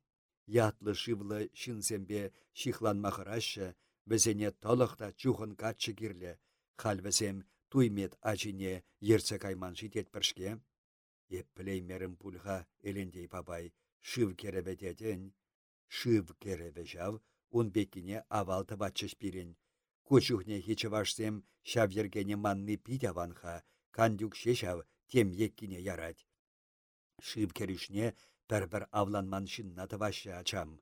ятлы шывлы шинсембе шихланмахырашы, бізене толықта чухын катчы кирлі, халвізем туймет ачине ерце кайман житет піршке. Еп мерім пульға елендей бабай шыв керебетеден, шыв керебе жав, ун бекіне авалты батчыш пирен. Кучухне хичі вашсем шав ергене манны ванха, кандюк шешав тем еккіне ярать. Шыв керішне пәрбір авланман шынна тывашы ачам.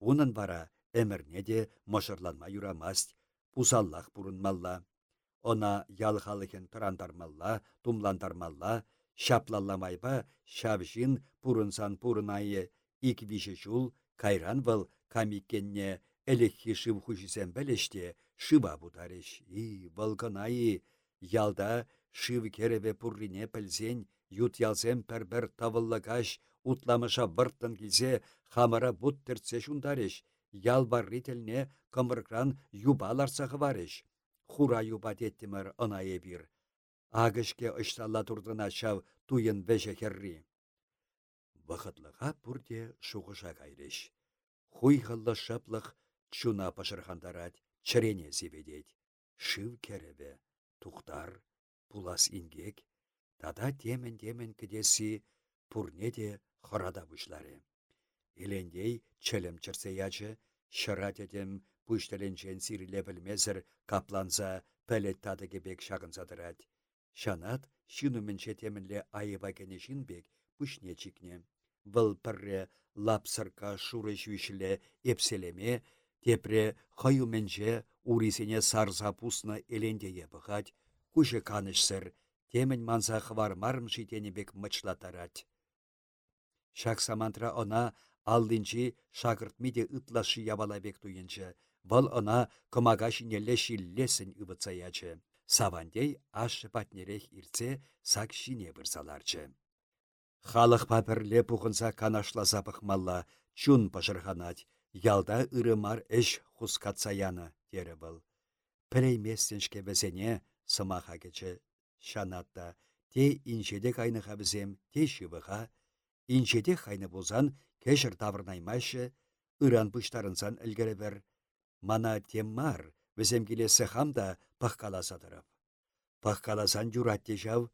Унын бара әмірне де мошырланма юрамаст, пусаллах бұрынмалла. Она ялхалыхен тұрандармалла, тумландармалла, шаплалламайба шавжин пурынайы ик више жул кайран был камиккенне элекхи шыв хушисен бәлеште шыба бутарыш. И, валканайы, ялда шыв кереве пуррине пілзен, ют ялзен пәрбір тавыллакаш утламыша бұрттын келсе, хамара бұт тіртсе шундарыш. Ял барри тілне кымыркран юбаларсағы барыш. Хура юба деттімір ынайы бір. Агышке ұшталла тұрдына шав туйын вәжі херри. Вақытлыға пұрде шуғыша кайрыш. Хуйғылы шаплық чуна пашырхандарад чырене зебедет. Шыв керебе, тухтар, пулас ингек, тада темен-темен кедесі пурне де хорада бұшлары. Елендей чөлім чырсе ячы, шырат едім пүштеленчен сиріле білмезір капланса пәлет тады кебек шағынсадырад. Шанат шынуменче темінле айыба кені жинбек пүшне чикне. Бұл пірре лапсырка шуры жүйшілі епселеме, тепре хайуменче урисене сарза пусна елендее бұғад, күші канышсыр, темін манса хвар марым бек мычлатарать. Шак самантра она аллинчи шагыртмиде ытлашы ябалабек туйынчы, Бұл она кымага шинелле шиллесін ыбыцаячы. Савандей ашы патнерех ирце сак шине бұрсаларчы. Халық папірле пухынса канашласа пықмалла, чун пашырханать, ялда ырымар эш хускатса яны, дері бұл. Пірейместеншке бізене сымаха кечі шанатта, те иншеде кайныға бізем, те шывыға, иншеде қайны болзан кешір тавырнаймайшы, ыран ілгері Мана теммар, Візем келесі хамда пахкаласадырып. Пахкаласан юратте жав,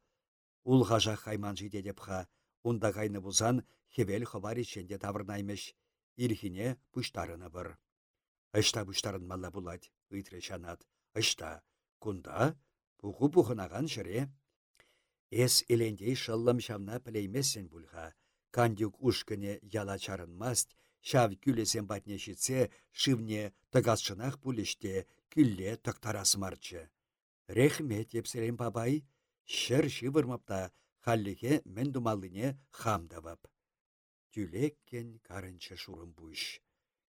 ул ғажақ қайман жиде деп ха, унда кайны бұлсан хевел хабар ішенде тавырнаймеш, ирхине пұштарыны бір. Ышта пұштарын мала бұлад, үйтре шанат. Ышта, кунда, бұғы бұғынаған жыре. Эс елендей шыллым шамна пілеймесен бұлға, кандюк ушкіне яла чарынмаст, шав күлесен батне шитсе, шивне тыгасшынақ пулеште күлле тықтарасымарчы. Рехмет епсерен бабай, шыр шивырмапта халлиге мен думалыне хамдавап. Тюлеккен карынчы шурым бұш.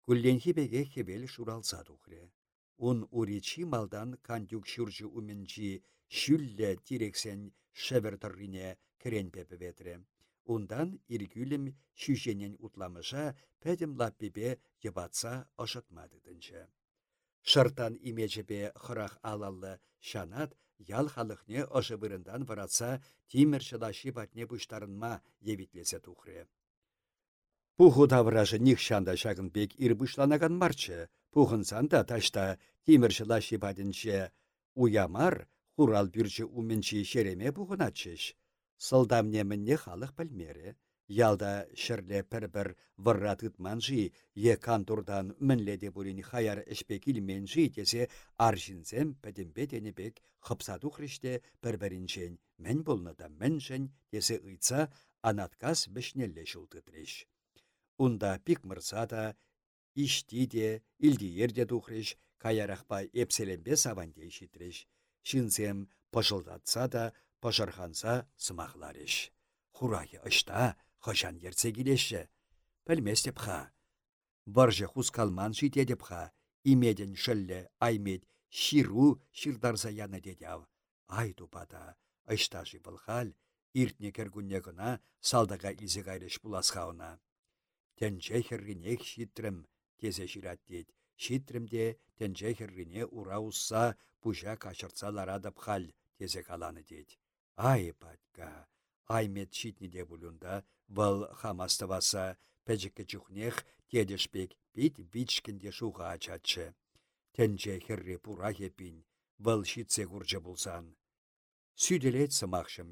Күлленхи беге хебел шуралса тухре. Ун уричи малдан кандюк шуржы уменчи шүлле дирексен шевертыррине керен пепе. Ундан иргүлім шүженен утламыша пәдім лаппебе ебатса ошытмадыдынчы. Шыртан имечепе хырах алаллы шанат ял халықне ошы бұрындан варатса тимір шылаши батне бұштарынма евитлесе тухре. Пуху тавражы них шанда шагын бек ир бұшланаган марчы, пухынсан да ташта тимір шылаши батінче уямар хурал бүрчі уменчі шереме пухыначыш. Сылдам немінне халық пілмері, Ялда шырле пір-бір вырра тытманжи, е кантурдан мінледе бұлін хаяр ішпе килменжи тесе аржинзем пәдімбе денебек хыпсаду хриште пір-бірінчен мен болны да міншен тесе ұйца анаткас бішнелле шултытреш. Унда пик мырса да, ишти де, илди ерде тухреш, каярахпа эпселембе саванде. Шинзем да, пыжырханса сымахлареш. Хурахи ышта, хышан ерце келеші. Пілмес деп ха. Баржы хус калман жите деп. Имеден шылле аймет ширу ширдарса яны дедяв. Ай тупада, ыштажы хал, иртне кергунне гына салдаға изе гайрыш буласхауна. Тенче херринех шитрім, тезе жират дед. Шитримде тенче херрине ура усса пужа кашырца ларадып хал, тезе каланы дед. Ай, батка, Аймет де бұлында, бұл хамастываса пәжіккі жүхнех тедешпек бит бичкінде шуға ачатшы. Тенже херре пура хепін, бұл шитсе күржі бұлсан. Сүделет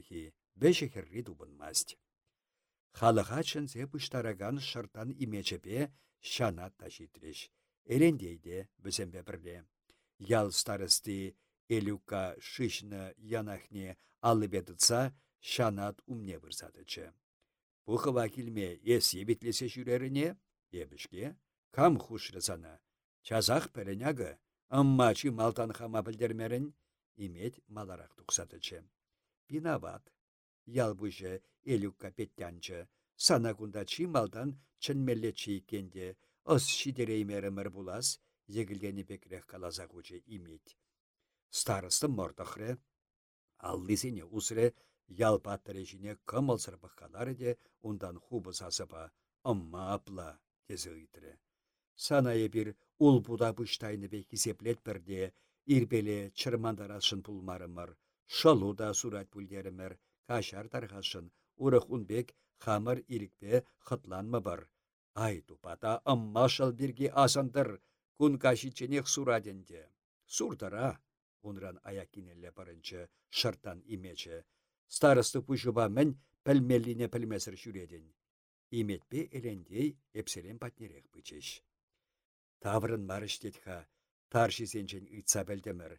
хи, бәші херре дубынмаст. Халыға чынзе бұштараган шыртан имечепе шана ташитреш. Элендейде бізембе бірле. Ял старысты элюка шишны янахне алыбедыца шанат умне вырсадычы. Пухыва килме ес ебетлесе жүреріне, ебішке, кам хушрысана. Чазақ пәрінягы, аммачы малтан хама білдермерін, имет маларақ тұқсатычы. Пинават, ялбыжы элюк капеттянчы, сана чи малдан чынмеллечі икенде, ыс шидереймерімір булас, егілдені бекірек калазақ учы имет. Старысты мордықры, аллисене усры Ялпа тәрежіне кымыл сырбыққалары де ундан хубы сасыпа, ымма апла, тезі үйтірі. Санайы бір ұл бұда бұштайны бе кесеплет бірде, ирбеле чырмандарасын пулмарымыр, шылу да сурат бүлдерімір, кашар тарғашын, урық унбек хамыр ирікпе хытланмы бар. Ай тупата ымма шыл бірге асындыр, күн кашиченех сураденде. Сурдара, унран аяк кинелле барынчы, шыртан имечі, старысты пұжыба мән пәлмеліне пәлмесір жүреден. Иметпе элендей эпселен патнерек пычеш. Таврын марыш детха, тарши сенчен үйтса бәлдемір.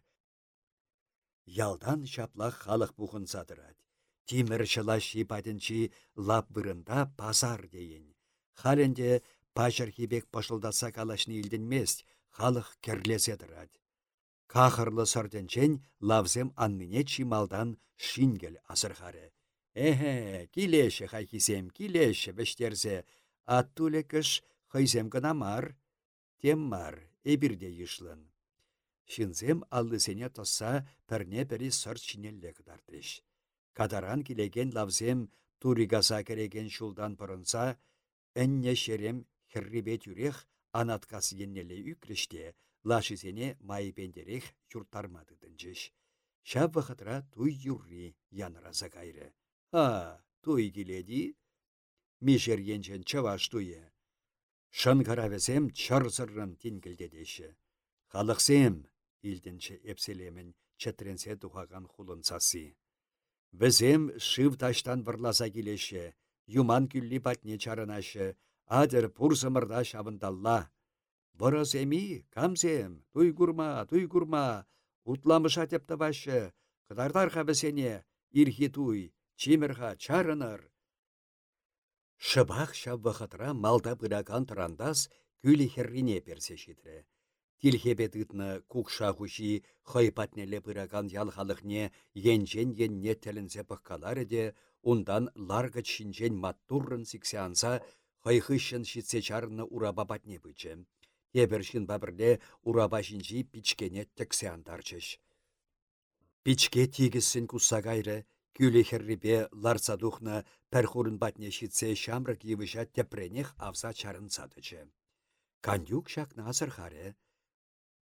Ялдан шаплақ халық бұғын садырад. Тимір шылаши патенчи лап бұрында пазар дейін. Халенде пажыр хибек пашылдаса калашны мест, халық керлезедірад. Кахырлы сарденчен лавзем анныне чималдан шингел асырхары. Эхе, килеше хайхисем, килеше бештерзе, аттуле кыш хайзем мар, тем мар, эбирде йышлын. Шинзем аллысене тосса пірне пірі сыр чинелле кыдартыш. Кадаран килеген лавзем туригаса кереген шулдан пырынса, әнне шерем хіррибет юрех анаткас еннеле үкреште, лашисене майпендерех юртармадыдынчыш. Шап вақытра туй юрри яныраса кайры. А, туй келеді? Мишер енчен чаваш туйы. Шын каравесем чарсыррын тинкілдедеші. Халықсем, илдінші эпселемін чәтренсе тухаған хулынсасы. Візем шыв таштан вырласа келеші, юман күллі батне чарынашы, адыр пұрсымырда шабындалла. Вырыс эми, камсем, туй курма, туй курма, утламыша теп табашы, кыдардар хабесене, ирхи туй, чимерха чарыныр. Шыбақ шабвахатра малда бұраган тұрандас күлі херрине персе шитрі. Тилхебе тытны кукша хуши хайпатнеле бұраган ялхалықне енжен енне тәлінсе пыққалары де, ундан ларгыт шинжен маттуррын сиксеанса, хайхышын шитсе чарыны ураба батне бычы. Ебершін бабірле ураба жинжи пичкене тіксе андарчыш. Пичке тигісін куса кайры, күлі херрипе ларса духна пәрхурын батне шитсе шамрык евыша тепренех авса чарын садычы. Кандюк шакна харе.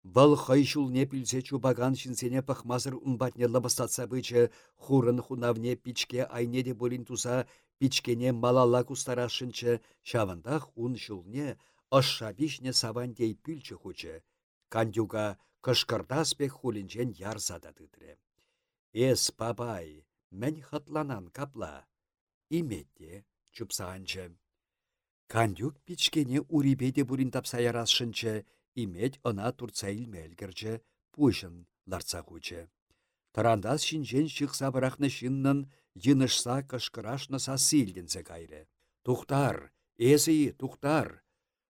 Бұл хайшул не пілсе чубаган шинсене пахмазыр унбатне лабастатса бычы, хурын хунавне пичке айнеде болин туса, пичкене малала кустарашынчы, шавандах ун шулне Ышша бишне савандей пүлчі хучы. Кандюга кышкырдаспек хулинчен ярзада тытре. Эс, бабай, мән хатланан капла. Иметте, чупсанчы. Кандюк пичкене урибеде бурин тапса ярасшынчы, имет ына турца илмелгерче, пушын ларца хучы. Тарандас шинчен шықса бірақны шиннын йынышса кышкырашны са силденсе кайры. Тухтар, эзі, тухтар.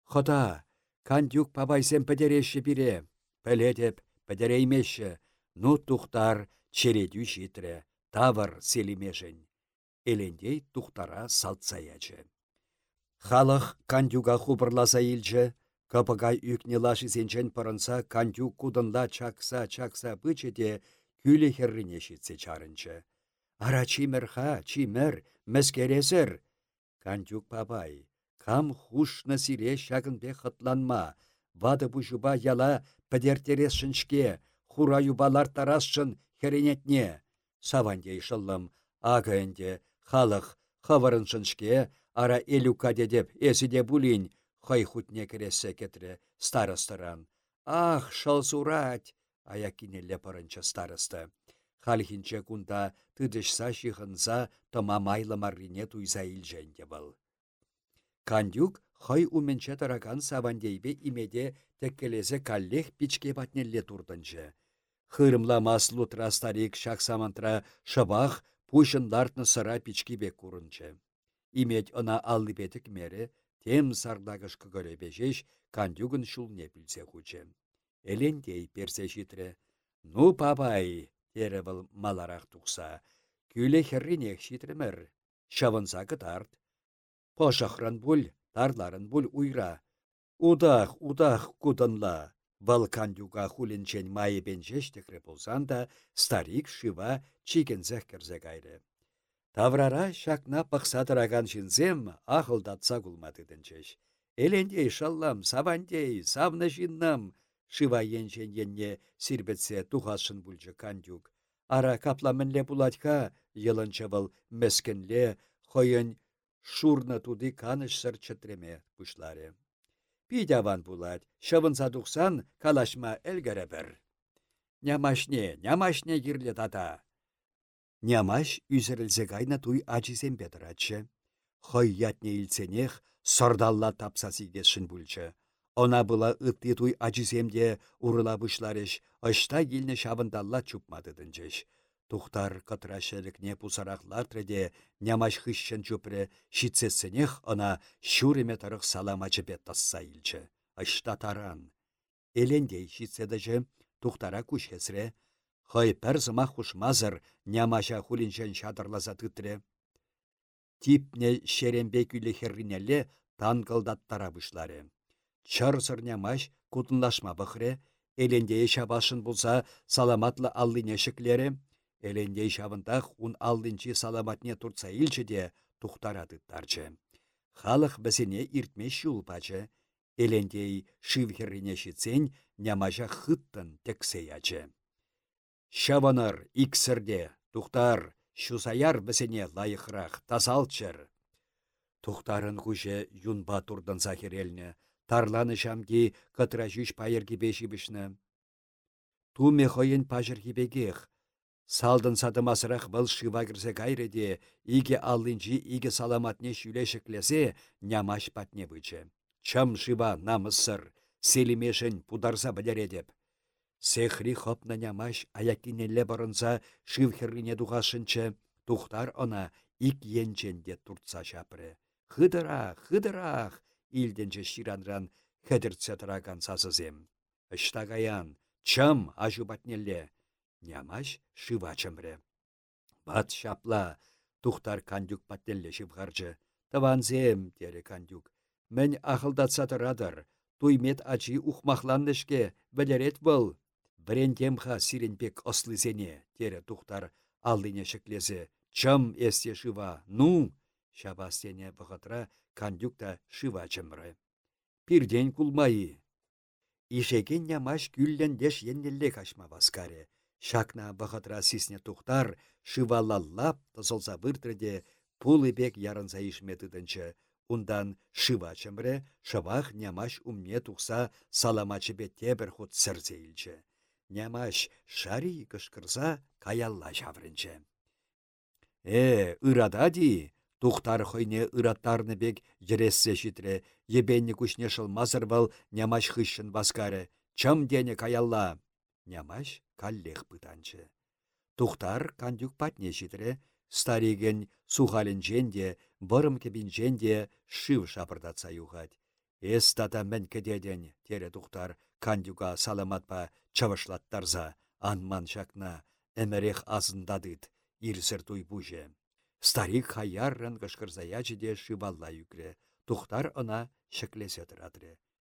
Хода, кандюк пабайсем пәдереші бире. Пәледеп, пәдереймеші, ну тухтар, чередю житрі, тавыр селимешін. Элендей тухтара салтсаячы. Халық кандюга хубырласа илчі, Капыгай үкне лаши сенчен пырынса кандюк кудынла чакса чакса бычеде күлі херрине шитсе чарынчы. Ара чимер ха, чимер, мәскерезір. Кандюк пабай, кам хушны сире шагынбе хытланма, вады бұжуба яла пәдертересшіншке, хура юбалар тарасшын херенетне. Саванде шыллым, ага халық халық, хаварыншыншке, ара элюка дедеп, де булин, хай хутне кересе кетре старостаран. Ах, шал сурать! аякинелле пырынчы старысты. Хальхинче кунда тыдышса шихынса тома майлы маррине туйса илженде был. Кандюк хай уменче таракан савандейбе имеде теккелесе каллех пичке батнелле турдынчы. Хырымла маслу трастарик шақсамантра шабах пушындартны сыра пичкебе курынчы. Имет ына аллыбетік мере, тем сардагыш көгөребежеш кандюгын шулне білсе хучы. Элендей персе житре. Ну, папай, тере был маларақ тұқса. Күлі херринех житремір. Шавынса кытарт. Пошахран бұл, тарларын бұл уйра. Удах, удах кудынла. Валкандюга хулинчен майы бен жештекре болсан да, старик шива чигензех керзе гайры. Таврара шакна пықсадыраган жинзем ақылдатса кулмадыдынчеш. Элендей шаллам, савандей, савны жиннам, Шыва енчен енне сирбетсе тухашын бүлжі кандюк. Ара капла мінле был мәскенле, хойын шурна туды каныш сыр чытреме бұшлары. Пидяван бұлад, шывын садуқсан калашма әлгәрі бір. Нямашне, нямашне кирле тата. Нямаш үзірілзе гайна туй ачисен бетірачы. Хой ятне илсенех, сордалла тапсасы кесшін бүлчі. Она была ытты туй ачисемде урыла бұшларыш, ышта еліне шабындалла чупмадыдынчыш. Тухтар кытрашелікне пусарақлар треде нямаш хыщын чупре шитсесенех она шуреме тарық саламачы бет тасса илчі. Ышта таран. Элендей шитседіжі тухтара күшесре. Хай пәр зыма хушмазыр нямаша хулинчен шадырлаза тытре. Типне шерембе тан кылдаттара бұшлары. Чарсырня маш кутынлашма бұқре, Элендей шабашын бұлса саламатлы аллине шіклері, Элендей шабындақ ұн аллинчи саламатне турца илчі де тұқтарады тарчы. Халық бәсіне иртмеш юлпачы, Элендей шивхеррине шицен нямажа хыттын тексеячы. Шаваныр иксірде, тұқтар, шусаяр бәсіне лайықрақ, тасалчыр. Тұқтарын күші юнба турдан захиреліне, Тарланы шамги кытра жүш пайырги беші бішні. Туме хойын пажыр бегех. Салдын садымасырақ бұл шыва кірсе кайреде, иге аллынчи иге саламатне шүлешіклесе, нямаш патне бычы. Чам шыва намысыр, селимешін пударса білередеп. Сехри хопна нямаш аякинелле барынса шывхеррине дұғашынчы, тухтар она ик енченде туртса шапры. Хыдыра, хыдырах, илденче ширанран хәдіртсе тұраган. Ыштагаян, чым ажубатнелле, нямаш шыва чымры. Бат шапла, тухтар кандюк паттелле шывғаржы. Таванзем, тере кандюк. Мен ақылдатса тұрадыр, туймет ачи ухмахланнышке, білерет бұл. Брендемха сиренпек ослызене, тере тухтар алдыне шеклезе. Чым есте шыва, ну, Шабастене бұғытра кандюкта шыва чымры. Пирден кулмайы. Ишекен ямаш күллендеш еннелле кашма баскаре. Шакна бұғытра сисне тухтар, шывалаллап тысылса бұртырде пулы бек ярынса ишметыдынчы. Ундан шыва чымры, шывах нямаш умне тухса саламачы бетте бір худ сірзе илчі. Нямаш шари кышкырса каялла жаврынчы. Э, ырада ди, Тухтар хойне ыраттарны бек жерессе шитре, ебенні күшне шылмазыр был нямаш хыщын баскары. Чым дене каялла? Нямаш каллех пытанчы. Тухтар кандюк патне шитре, стариген сухалін женде, бұрым кебін женде шыв шапырдатса юғад. Эс тата мен кедеден, тере тухтар, кандюга саламатпа чавышлаттарза, анман шакна, әмірех азындадыд, ирсір туй. Старик хаяррын кышкырзая жиде шыбалла юкре. Тухтар ына шеклесе.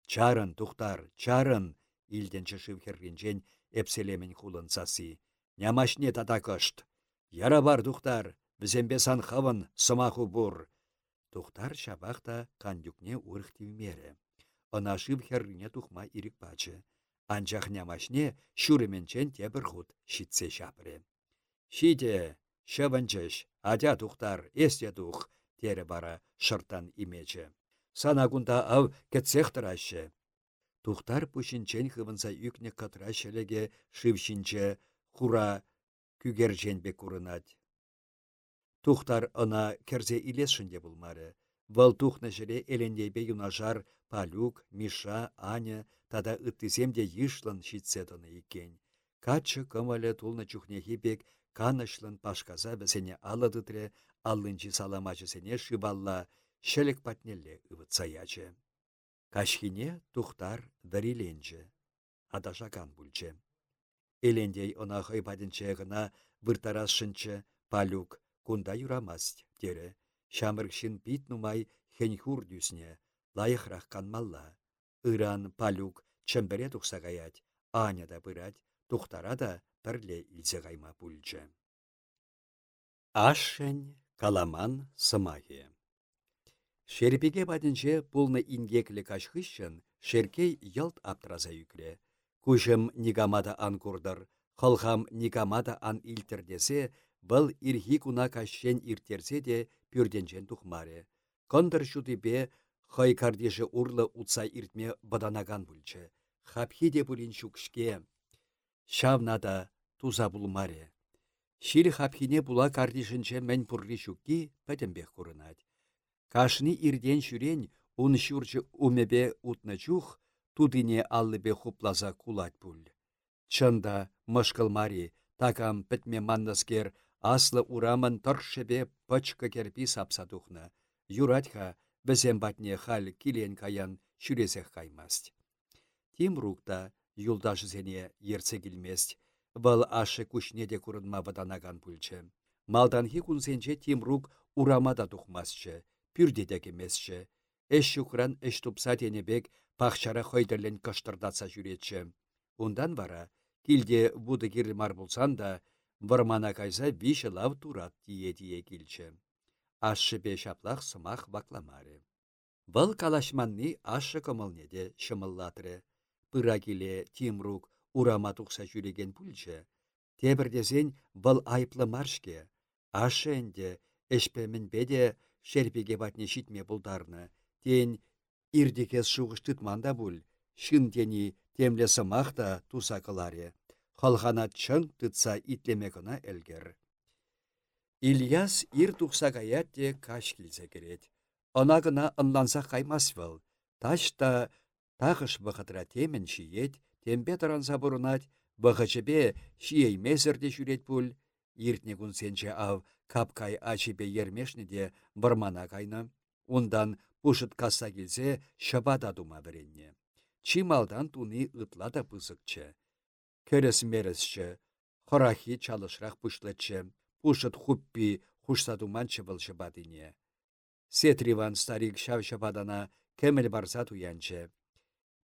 Чарын, тухтар, чарын! Илденчі шывхерринчен эпселемен хулын сасы. Нямашне тата кышт. Яра бар, тухтар, бізембе сан хавын сымаху бур. Тухтар шабақта кандюкне урхтивмере. Ына шывхеррине тухма ирік бачы. Анчах нямашне шүременчен тебір худ шитсе шапыре. Шиде, Шывынчыш, адя тухтар, есте тух, тере бара шыртан имече. Сана кунда ав кетсехтырашы. Тухтар пушинчен хывынса юкне катрашелеге шившинче хура күгерженбе курынать. Тухтар ына керзе илесшінде булмары. Вăл тухнă çре юнашар Палюк, Миша, Аня, тада ыттисемде йышлын çитсе тăны иккен. Каччы кымыле тулнă чухнехи канышлын пашказа бәсене алыдыдре, аллынчы саламачы сене шыбалла, шелек патнелле ывытсаячы. Кашхине тухтар дариленчі, адашакан бүлчі. Элендей она хайпадынче гына выртарасшынчы палюк кунда юрамасть, тере. Шамыркшин пит нумай хенхур дюсне, лайықрақ канмалла. Иран палюк чембере тухсагаять, аня да бырать, тухтара да пірле қайма пульчче. Ашшен каламан сымахе. Шерпеге бадынче пулны ингеклі кашхыщын шеркей ялт аптраза юкре. Кушым нигамада ан курдыр, хылхам нигамада ан илтердесе, бұл ирхи куна кашшен иртерсе де пюрденчен тухмаре. Кондыр шутипе хай кардеші урлы утса иртме баданаган бүлчі. Хапхи де бұлін шукшке, Шавнада туза булмаре. Шил хапхине була кардишінче мен пурри курынать. Кашни ирден шүрен ун шүрчі умебе утна чух, тудине аллыбе хуплаза кулать пуль. Чында мари, такам пітме маннаскер, аслы урамын торшебе пачка керпи сапса тухна. Юратха бізем батне хал килен каян шүрезех каймаст. Тим рукта юлдашы зене ерце келмест. Бұл ашы күшне де күрінма ваданаган пүлчі. Малданхи күнсенче Тимрук урамада тухмасчы, пүрде де кемесчі. Эш шукран эш тупса бек пахчара хойдерлен кыштырдатса жүретші. Ундан бара, килде буды кирмар болсан да, вармана кайса виші лав турат тие-тие килчі. Ашы беш аплақ сымақ бакламары. Бұл калашманны ашы кымылнеде шымыллатыры пыра келе Тимрук урама тухса жүреген пульчче. Тебірдесен бұл айплы маршке. Ашы әнде, әшпемін беде шерпеге батне шитме бұлдарны. Тен ирдекес шуғыштытманда бұл. Шын тені темле сымақта туса кыларе. Халхана чың тытса итлемекіна әлгер. Ильяс ир тухса гаятте каш келсе керет. Она гына ынланса қаймас был. Ташта Тахыш бұқытыра темен шиет, тембе таранса бұрынат, бұқычыбе шией месірде жүрет бұл, иртне сенче ав капкай ачыбе ермешні де бұрмана кайны. Ундан пушыт каса келсе шабада дума біренне. Чималдан туны ытлада пызыкчы. Көрес мересчі, хорахи чалышрақ пушлетчі, пушыт хуппи хушсадуманчы был шабадыне. Сетриван старик шав шабадана кемел барса туянчы.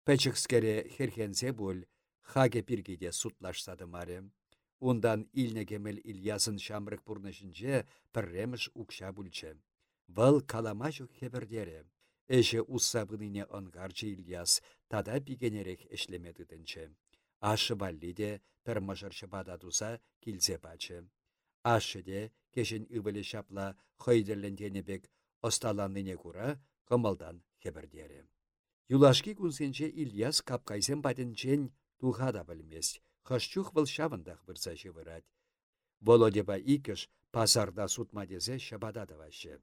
Пәчікскере херхенсе бұл, хаге пиргеде сутлашсады маре. Ундан илне кемел Ильясын шамрык пурнышынче пірреміш укша бүлчі. Бұл каламажу хебірдері. Эше усса бұныне онгарчы Ильяс тада пигенерек эшлемедідінші. Ашы баллиде пір мұжыршы бададуса килзе бачы. Ашы де кешін үбілі шапла хойдерлентенебек осталанныне кура қымылдан. Юлашки күнсенче Ильяс капкайсен баденчен туха да. Хашчух был шавындах бірса жывырать. Володеба икіш пасарда сутма ваще.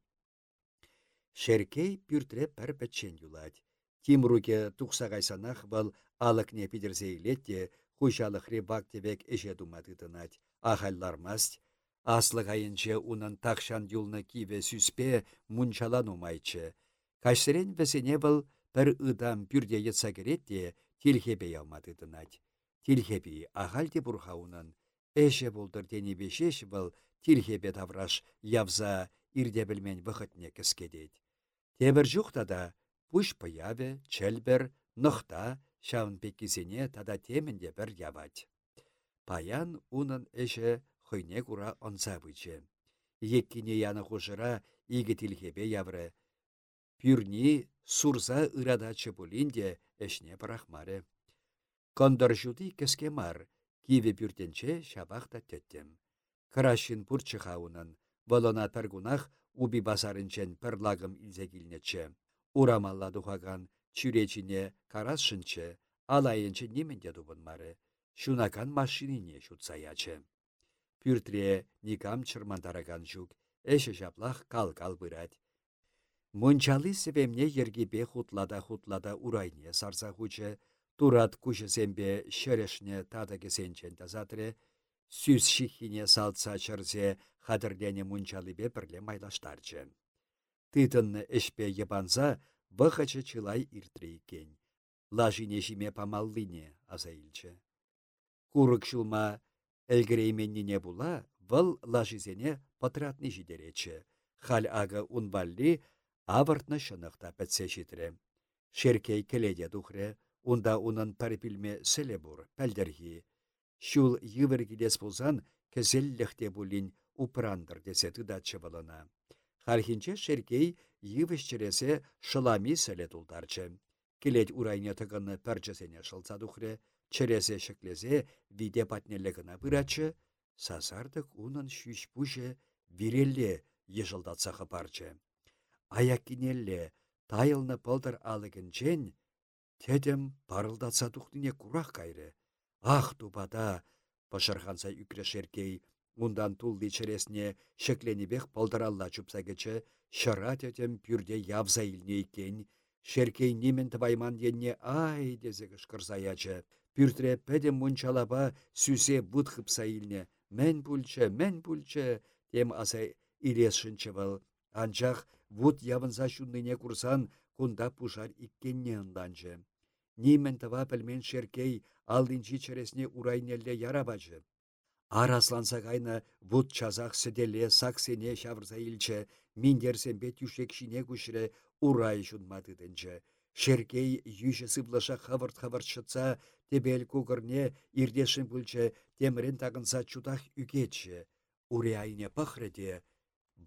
Шеркей пюртре пір пәтчен юлать. Тимруке тухсағайсанах был алықне пидірзе илетте, хужалық ребак тевек эже думады тынать. Ахаллармасть. Аслы ғайынче унын тақшан юлны киве сүспе мунчалан умайчы. Кашсырен весене был бір ыдам пюрде етса керетте, тилхебе ялмады тынать. Тилхеби ағальде бұрхауынын. Эше болдыр бешеш был тилхебе тавраш явза ирде білмен вғытне кіскедет. Тебір жүқта да пуш пыяве, чәлбір, нұхта, шаун пеккізіне тада темінде бір явать. Паян унын эше хыйне кура онса бычы. Еккине яны хушыра игі тилхебе явры. Пюрни сурза ырадачы булинде эшне парахмаре. Кондыр жуди кеске мар, киве пюртенче шабақта теттем. Крашин пурчыха унын, волона таргунах уби басарынчен перлагым илзе килнече. Урамалла духаган чүречине карасшынче, алайынче неменде дубын мары. Шунакан машинине шутсаячы. Пюртре никам чырмандараган жук, эші жаплах кал-кал бырать. Мунчалы себемне ергебе хутлада-хутлада урайне сарса хучы, турат кушесембе шерешне тада кесенчен тазатре, сүз шихине салтса чырзе хадырлене мунчалыбе бірле майлаштарчы. Тытынны эшпе ебанза вăхачы чылай иртре иккен. Лажине жиме памаллине азаилчче. Курык шулма Әлгірейменніне була, вăл лажизене патратны жидеречі. Хал ага унвалли авыртны шынықта пәтсе. Шеркей келеде дұхре, унда унын парпилме сіле бұр, пәлдіргі. Шул йывыр келес болсан, кізелліхте бұлін упрандыр десе тыдатчы болына. Хархинче шеркей йывыш чересе шылами сіле тұлдарчы. Келет урайне тығыны пәрчесене шылса дұхре, Чересе шеклезе виде патнелігіна бұрачы, сазардық унын шүш пүші вирелле ежылдатсақы парчы. Аяк кинелле тайылны пылдыр алығынчен, тедім парылдатса тұқтыне құрақ кайры. Ах, тупада, пашырханса үкре шеркей, Ундан тулды чересне шекленебек алла чупсагычы, шыра тетем пюрде явза илне икен, шеркей немен тывайман енне ай дезе кышкырзаячы. Пүртре пәдем мұнчалаба сүсе бұтқып сайылне. Мән пульче, мән пульче, тем аса илесшінші был. Анчақ вуд явынса шунныне курсан, кунда пушар иккенне ынданчы. Нимен тава пілмен шеркей алдынчи чересне урайнелле ярабачы. Арасланса кайна вуд чазақ сіделе саксене шавырса илче, миндерсембе тюшекшине күшіре урай шунмадыдынчы. Шеркей южы сыблаша хавырт-хавырт шытса, тебел кугырне ирдешін бүлчі темірін тағынса чудах үгетші. Уре айне пахреде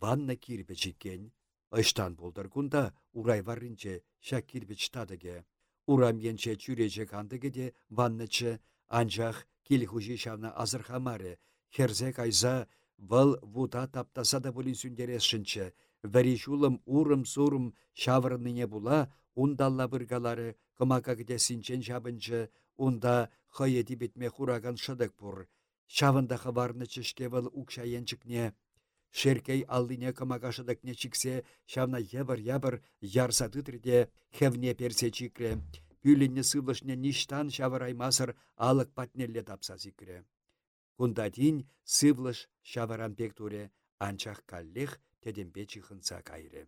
ванна кирбе жеккен. Ыштан болдар кунда урай варринче ша кирбеч тадыге. Урам енче чүрече кандыгеде ваннычы анжақ кил хужи шавна азырхамаре. Херзе кайза вăл вута таптаса да бұлін сүндерешшінчі. Вәри жулым урым-сурым шавырыныне була, ундалла бұргалары, кымака синчен жабынчы, Унда хăйети бетме хураган шыдык пур. Шавында хабарны чешке вăл укша енчикне. Шеркей алдыне кымакашыдыкне чиксе, шавна ябыр-ябыр ярса тытрде хевне персе чикре. Пюлінне сывлышне ништан шавыраймасыр алық патнелле тапса зикре. Кунда тин сывлыш шаваран пек туре, анчах каллех тедемпе чихынса кайры.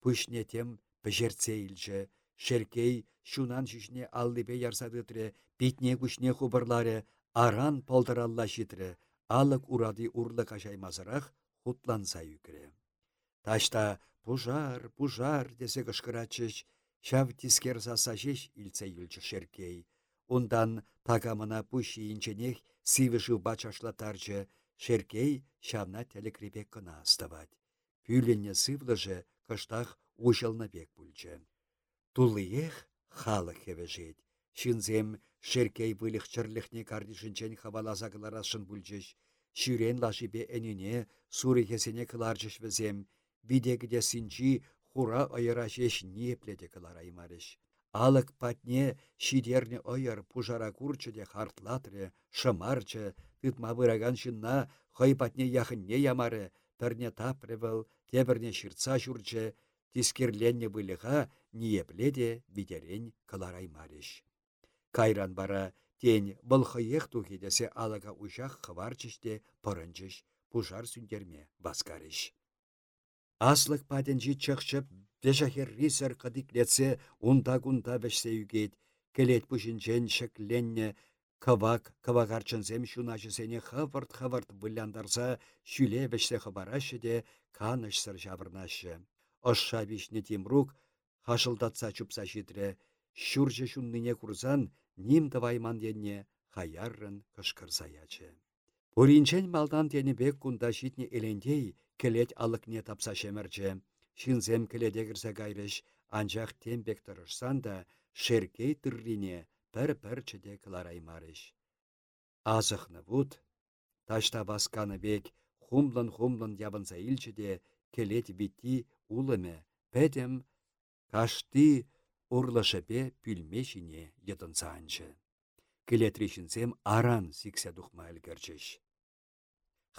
Пүшне тем пӹжерце илчче, Шеркей шунан шишне аллипе ярсадытре, питне күшне хубырларе, аран полдыралла шитре, алык урады урлы кашаймазырах хутланса юкре. Ташта пужар, пужар десе кышкырачыш, шав тискер сасашеш илсе юлчы шеркей. Ундан тагамына пуши инченех сивышу бачашлатарчы, шеркей шавна телекрепек кына аставать. Пюленне сывлыжы кыштах ужылны бек бүлчі. Тулыех халық хевежет. Шинзем шеркей вылых чырлыхне кардишінчен хавалазакларашын бүлжеш. Лашипе әніне суры хесене кыларжыш візем. Видегіде синчи хура ойырашеш непледе кылар аймарыш. Алық патне шидерне ойыр пужара курчыде хартлатре, шымарчы, тытма выраган шынна хой патне яхынне ямары, пірне тапревыл, тебірне шырца жүрче, тискерленне вылыға ниепле де бидерен калараймариш. Кайран бара тень былхыех тухидесе алага ушах хварчиште пырынчыш пужар сүндерме баскарыш. Аслык паденжи чықшып, вешахер рисер кадиклетсе унта-гунта вешсе югет, келет пушинчен шекленне Кавак, кавагарчынсем шунашысене хавырт-хавырт выляндарса, шүле вешсе хабарашы де канышсыр жабырнашы. Ошша вишне тимрук, хашылдатса чупса житре, шүржі шунныне курзан, ним тавайман денне хаяррын кышкырсаячы. Пуринчен малдан бек кунда житне элендей, келет алыкне тапса шемірчі. Шинзем келедегірсе гайрыш, анжақ тембек тұрышсан да, шеркей тыррине, пір-пір кылараймарыш. Азықны вуд, ташта басканы бек, хумлын-хумлын ябынса келет битти улыме, пәдем, кашты урлышыпе пүлмешіне едынса анчы. Келетришінсем аран сиксе духма әлгірчіш.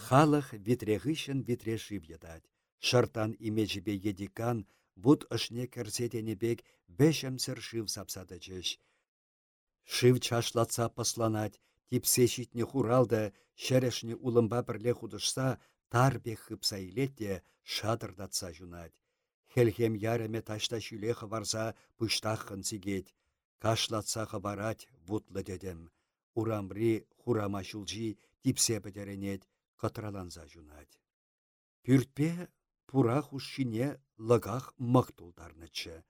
Халық витрехышын витрешіп едад. Шыртан имеджібе едикан, бұд ұшне кірсетені бек бәшімсір шив сапсады чеш. Шив чашлатса пасланать, типсе щитне хуралда, шәрешне улымба бірле худышса, тарбе хыпса илетте шадырдатса жунать. Хелхем яреме ташта шүлеха варса пыштақын сигет. Кашлатса хабарать вутлы дедем. Урамри хурама шулжи типсе бідеренет, катраланса жунать. Пүртпе пура хушшине лыгах мық тулдарнычы.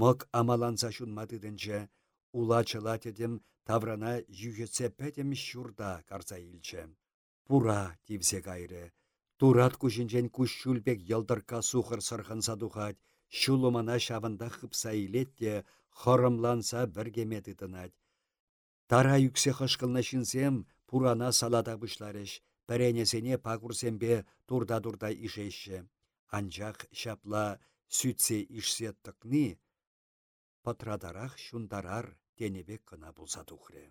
Мық амаланса жунмадыдынчы, Ула тедім таврана юхетсе пәтем шурда илчі. Пура тивсе кайры. Турат кушинчен күш шүлбек елдырка сухыр сырхын садухать, шулымана шавында хыпса илетте, хорымланса біргеметі тынать. Тара юксе хышкылна шинсем, пурана салада бұшларыш, пәренесене пагурсембе турда-турда ишешші. Анчах шапла сүтсе ишсе тықны, патрадарах шундарар тенебек кына булса тухрре.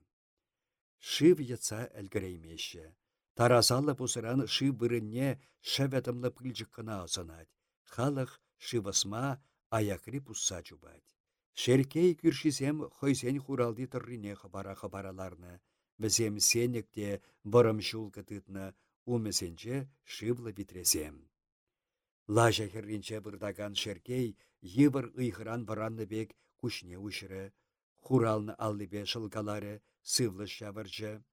Шив йца әлгіреймеші. Таразалы пусыран шив вырынне шәвәтімлі пыльчык кына асанать. Халық шивасма аякри пусса чубать. Шеркей күршисем хойсен хуралди тұррине хабара хабараларны. Візем сенекте бұрым шулка тытны, умесенче шивлы битресем. Лажа херринче бұрдаган шеркей, йывыр ыйхыран баранны бек кушне ушры, хуралны аллыбе шылгалары сывлы шавыржы.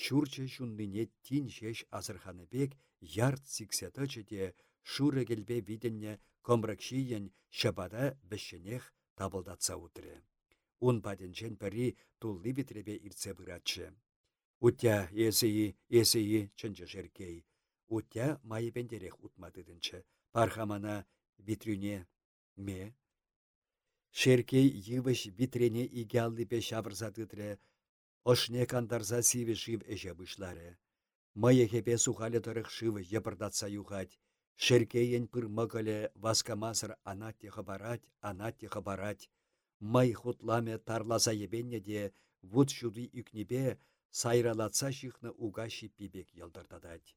Шурчы шунныне тин шеш азырханы бек ярд сиксетычы де шуры келбе виденне комракшиен шабада бішінех табылдатса утры. Ун паденчен пәрі тулли битребе ирце бұратшы. Утя есеи, есеи чынчы жеркей. Утя майы бендерек утмадыдынчы. Пархамана битрюне ме Шеркей йывыш витрене игяллипе шавырса тытре, ошне кандарса сиве шив эше бұшлары. Мые хепе сухалі тұрық шивы епырдатса юхать. Шеркейен пыр мăкăле васкамасыр анатте хабарать, анатте хабарать. Май хутламе тарласа ебенне де вуд шуды үкнепе сайралатса шихны уга шиппибек йылдырдадать.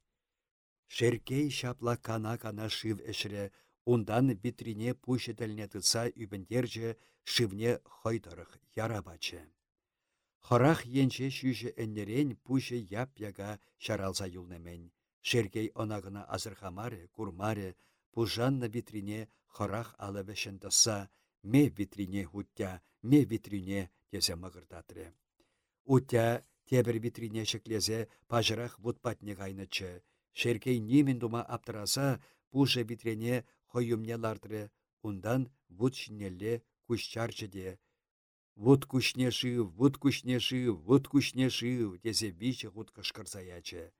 Шеркей шапла кана-кана шив эшре Ундан витрине пуще тәлне тытса үбіндерже шивне хойдырық ярабачы. Хорах енче шүйші әннерен пуще яп-яга шаралса юлнемен. Шергей онағына азырхамаре, курмаре, пужанна витрине хорах алы вешендаса, ме витрине хуття, ме витрине тезе мағырдатры. Утя тебір витрине шеклезе пажырах вудпатне кайнычы. Шеркей нимен дума аптыраса, пуше витрине хойюмне лартры, ундан кущарчыде. Вуд кушне шив, вуд кушне шив, вуд кушне шив, десе биче худ кышкырсаячы.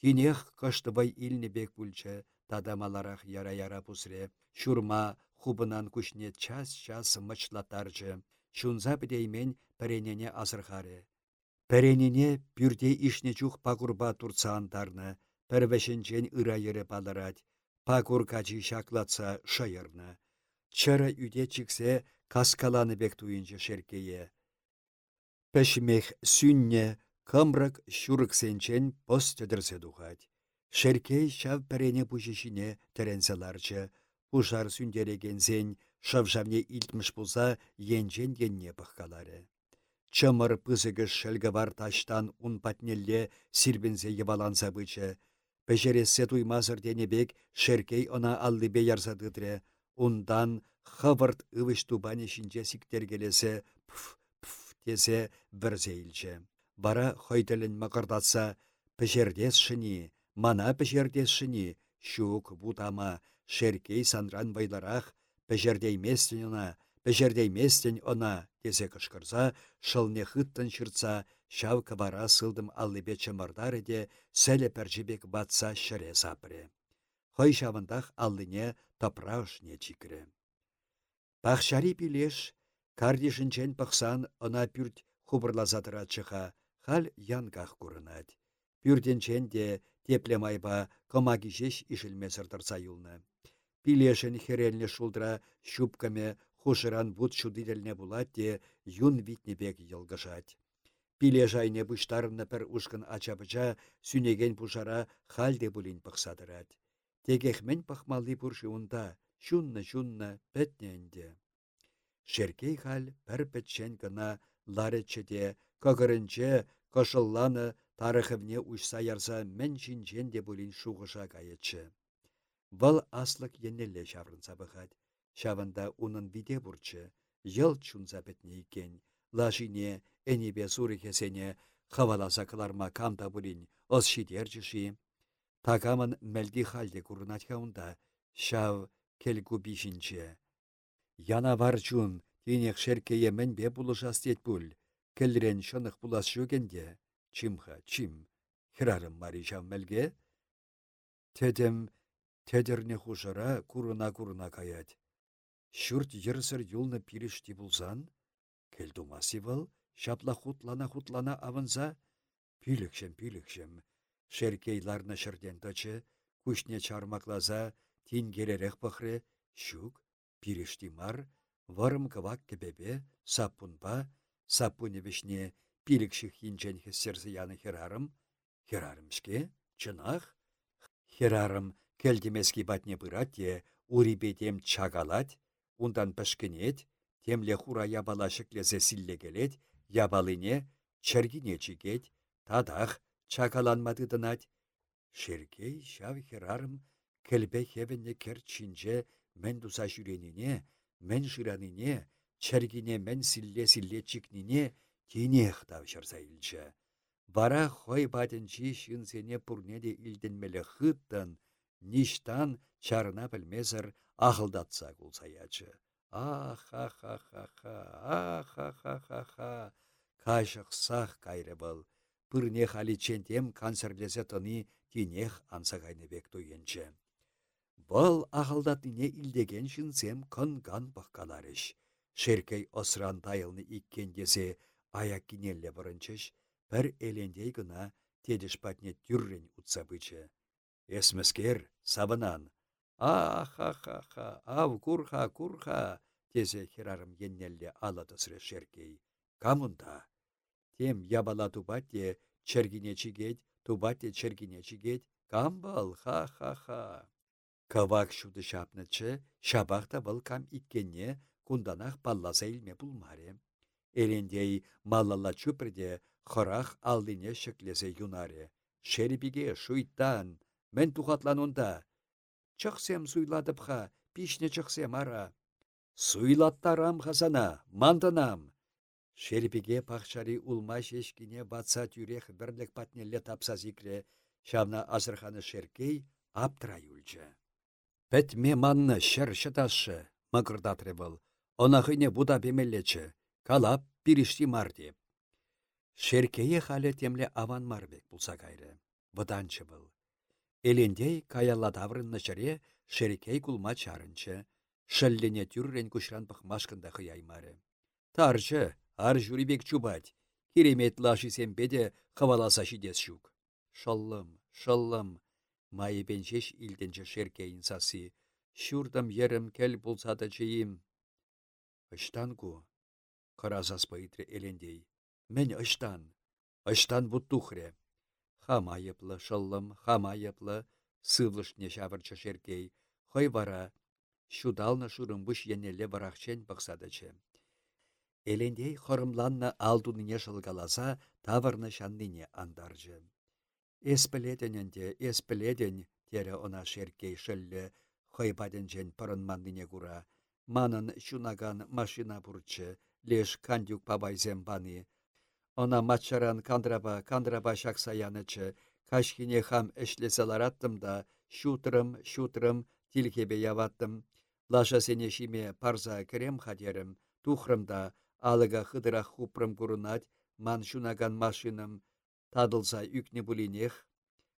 Тинех кыштыбай илне бек пульчы, тадамаларах яра-яра пусре, шурма хубынан кушне час-час мычлатарчы, шунза бідеймен пәренене азырхары. Пәренене пүрде ишне чух пагурба турца антарны, пәрвешінчен ыра ері балырать, Пакуркачи шаклатса шайырны. Чара үде чиксе каскаланы бек туйынчы шеркее. Пәшмех сүнне камрак шурыксенчен пост тедірсе духать. Шеркей шав пәрене пушишіне тәренселарчы. Пушар сүндерегензен шавжавне илтміш пулса енжен енне пыққалары. Чымыр пызыгыш шәлгівар таштан ун патнелле сирбінзе еваланса бычы. Пәжересе туймазыр денебек шеркей она аллыбе ярзадыдре. Ундан хывырт ывыш тубане шинче сиктергелесе пф пф тесе вірзе илчі. Бара хойділін мақырдатса пәжердес шыни, мана пәжердес шыни, щук, бутама, шеркей санран байларах, пәжердейместен она, пәжердейместен она, тесе кышкырса, шылне хыттын шырца, шав кабара сылдым аллыбе чымырдар де, сәлі пәржібек батса шыре сапре. Хой шавындах аллыне тапрашне чикре. Пахшари пилеш, кардишінчен пықсан она пүрт хубырлазатыра чыха, хал янгах курынать. Пүртенчен де тепле майба комагишеш ишілмесір тұрса юлны. Пилешін хереліне шулдыра щупкаме хушыран бұд шудиделне булат те юн витнебек йылгышать. Пиле жайне бұштарынны пір ұшқын ачабыча сүнеген пушара халде бұлін. Тегехмен пахмалли бұршы унда, шунна-шунна пәтненде. Шеркей хал пір пәтшен гына ларычыде, көгірінче, кошылланы тарыхывне ұшса ярса мен шинчен де бұлін шуғыша кайетші. Вăл аслык еннелле çаврынса пăхать. Çавында унын виде бурчче, йыл чунса пӹтне иккен. Лашине, әнебе суры хаваласа кыларма камта бурин, ос шидерчіші. Такамын мәлди халде курынать хаунда, шав келгу бишінче. Яна варчун, тинех шеркее мен бе булышас тет пуль. Келрен шынық булас шөгенде. Чимха, чим. Хирарым мари шав мәлге? Тедем Тедерне хушара курына-курына каять. Шүрт ерсір юлны пирішті булзан, келдумаси вăл, шапла хутлана-хутлана авынса, пилікшем, пилікшем. Шеркейларны шырден тачы, күшне чармаклаза, тин керерех пăхре, щук, пирішті мар, варым кывак кебебе, саппунпа, саппуне вешне пилікші хинчен хессерсі яны херарым, херарымшке, чынах, херарым, Келдемески батне пыратте, урипетем чагалать, ундан пішкінет, темле хура ябала шеклесе силле ябалыне чергине чикет, тадах чакаланмадыдынать. Шеркей шав херарым келбе хевенне керчинче мен туса жүренине, мен жыранине, чергине мен силле-силле чикнине, тенех тавшырса илчі. Бара хой батынчи шынсене пурнеде илденмелі хыттын, ништан чарына білмезір ақылдатса кулсаячы. Ах-ха-ха-ха-ха, ах-ха-ха-ха-ха, кайшықсақ кайры бұл. Пырне халичентем консерлесе тыны тинех анса кайныбек туйынчы. Бұл ақылдатыне илдеген шынсем кынган баққаларыш. Шеркей осран тайылны иккендесе аяк кинелле бұрынчыш, бір элендей гына тедіш патне түррен утса бычы. Эсмескер, сабынан. Аха-ха-ха, ав курха, курха, тезе херарым еннелле алатысры шеркей. Камунда. Тем ябала тубатте чергине чигет, тубатте чергине чигет, камбал, ха-ха-ха. Кавак шуды шапнычы, шабақта был кам иккенне кунданах палласа илме пулмаре. Элендей маллала чупрде хырах алдыне шеклесе юнаре. Шербиге шуйттан, Мен тухатланунда. Чықсем суйладыпха, пишне чықсем ара. Суйлаттарам хасана, мантанам. Шерпеге пахчари улма шешкине батса тюрех бірлік патнелле тапса зикре, шавна азырханы шеркей аптыра юлчы. Пәтме манны шыр шыташы, мықырдатры был. Онахыне буда бемеллечі, калап пиришти марди. Шеркее халі темле аван марбек бұлса кайры. Бұданчы был. Элендей каялладаврынна чаре шерекей кулма чарынчы. Шәллене тюррен күшран пахмашкында хыяймары. Тарчы, ар журибек чубать. Керемет лаши семпеде хаваласа шидес шук. Шаллым, шаллым. Майы бенчеш илденче шеркейін сасы. Шурдам ерім кел булсады чейім. Ыштан ку. Қаразас байытры элендей. Мен ыштан. Ыштан бұттухре. Хамайыплы шыллым, хамайыплы, сывлышне çавырчы шеркей. Хăй вара, Шудалны шурымбыш енелле варахчен бақсадычы. Элендей хорымланны алдуныне шылгаласа тавырны шанныне андаржы. Эспіледенінде, эспіледен, тере она шеркей шыллы, хойбаденжен пырынмандыне кура. Манын шунаган машина бурчы, леш кандюк пабайзем баны. Она матчаран кандраба, кандраба шакса янычы, кашкине хам эшлесалараттым да, шутрым, шутрым, тилхебе яваттым. Лаша сене шиме парза керем хадерім, тухрымда, алыга хыдырах хупрым курынать, ман шунаган машиным тадылса үкне булинех,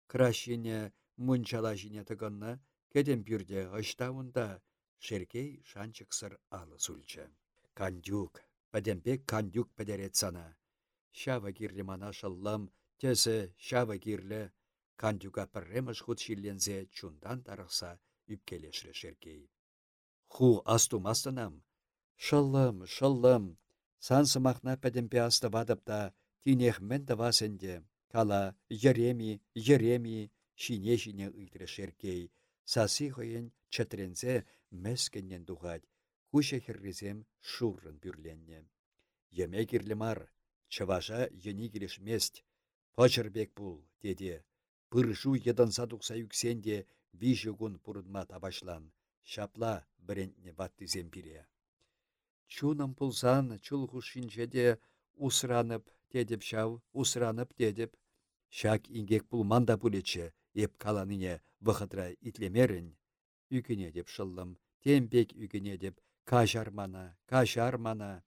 кращине мунчала жине тыгынны, кедем бюрде ұштауында, шеркей шанчықсыр алы сүлчі. Кандюк, пәдембек кандюк пәдерет сана. Шава кирлі мана шыллам, тесі шава кирлі, кандюка шиллензе чундан тарықса үпкелешрі шеркей. Ху асту мастынам. Шыллым, шыллым, сан сымақна пәдембе асты вадыпта, тинех мен васенде, кала ереми, ереми, шине-шине ыйтры шеркей, саси хойын чатрензе мәскеннен дұғад, куша херрезем шуррын бүрленне. Еме кирлемар, чыважа ені келешмест, пачырбек бұл, деде. Пыршу едынса тұқса юксенде вижі күн пұрынма табашлан, шапла бірентне баттызем пире. Чуным пулсан чул хушинчеде усранып, дедіп шау, усранып дедіп. Шак ингек пулманда пулече, еп каланыне вғытра итлемерін. Үкіне деп шыллым, тембек үкіне деп, кажармана, кажармана.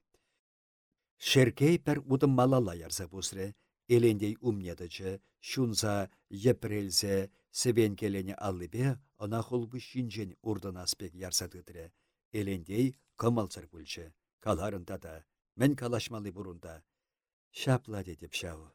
Шеркей пір удым малала ярса бұсры, елендей умнедычы, шунза епрелзе, севен келені аллыбе, она хулбы шинжен урдан аспек ярсадыдыры. Елендей кымалсыр бүлчі, каларында да, мен калашмалы бұрында. Шапла деп шау.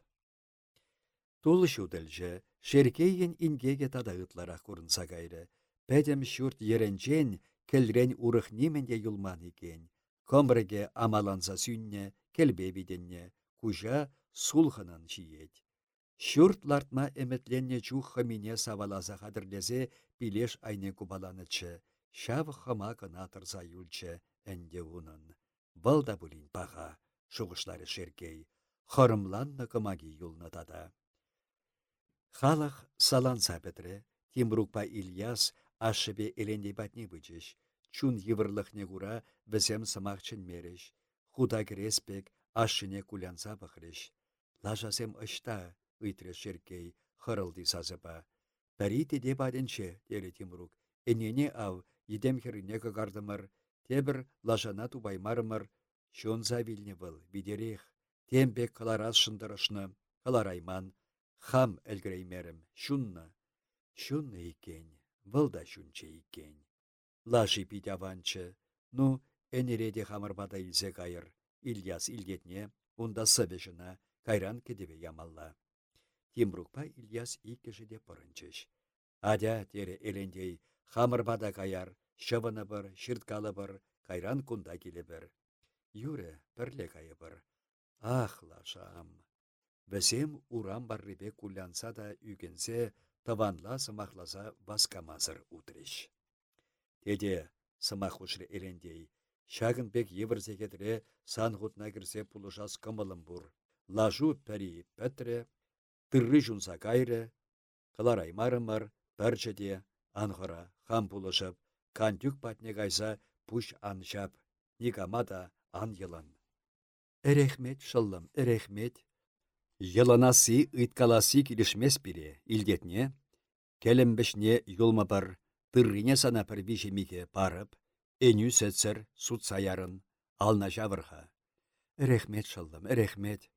Тулы шудылжы, шеркейін ингеге тада ытларақ курынса кайры. Пәдем шүрт еренчен, келрен урых неменде юлман екен. Комбреге амаланса сүнне, келбе биденне, кужа сулхынан жиет. Шүрт лартма эметленне чух хамине саваласа хадырлезе билеш айне кубаланычы. Шав хама кына тұрза юлчы, әнде унын. Валда бұлін баға, шуғышлары шеркей. Хорымланны кымаги юлны тада. Халах салан сапетре, Тимрукпа Ильяс ашыбе элендей батне бычыш. Чун йывырлыхне кура візем сымақчын мереш. Худа креспек ашыне кулянса бахреш. Лажасем ышта, ыйтре шеркей, хырылды сазыпа. Пәрі теде баденче, дері Тимрук. Энене ав, едем херіне кагардымыр, тебір лажана тубаймарымыр, шонза вилне был, бидерех. Тембек каларас шындырышны, каларайман, хам әлгіреймерім, шунна. Шунна икен, вылда шунче икен. Лаши пить аванчы, ну, энереде хамырбада илзе кайыр. Ильяс илгетне, унда сывешына, кайран кедеве ямалла. Тимрукпа Ильяс иккешеде пырынчыш. Адя тере элендей, хамырбада каяр, шывыны бір, шырткалы бір, кайран кунда келе бір. Юре, пірле кайы бір. Ах, лашам! Вәсем урам баррыбе кулянса да үгенсе, таванла сымахласа баскамазыр утреш. Теде сымах ұшры эрендей, шагын бек евірзегедіре сан ғутна кірсе пулышас кымылым бұр. Лажу пәрі пәтірі, тырры жунса кайры, кылар аймарымыр, пәрчеде, анғыра, хам пулышып, кантюк патне кайса пуш аншап, никамада ан йылын. Эрехмет шыллым, эрехмет. Йылынасы ыйткаласы килішмес бире, илдетне, келембішне юлма бар, тыррине сана пір вишемиге барып, эню сәтсір суд саярын, ална жавырха. Эрехмет шыллым, эрехмет.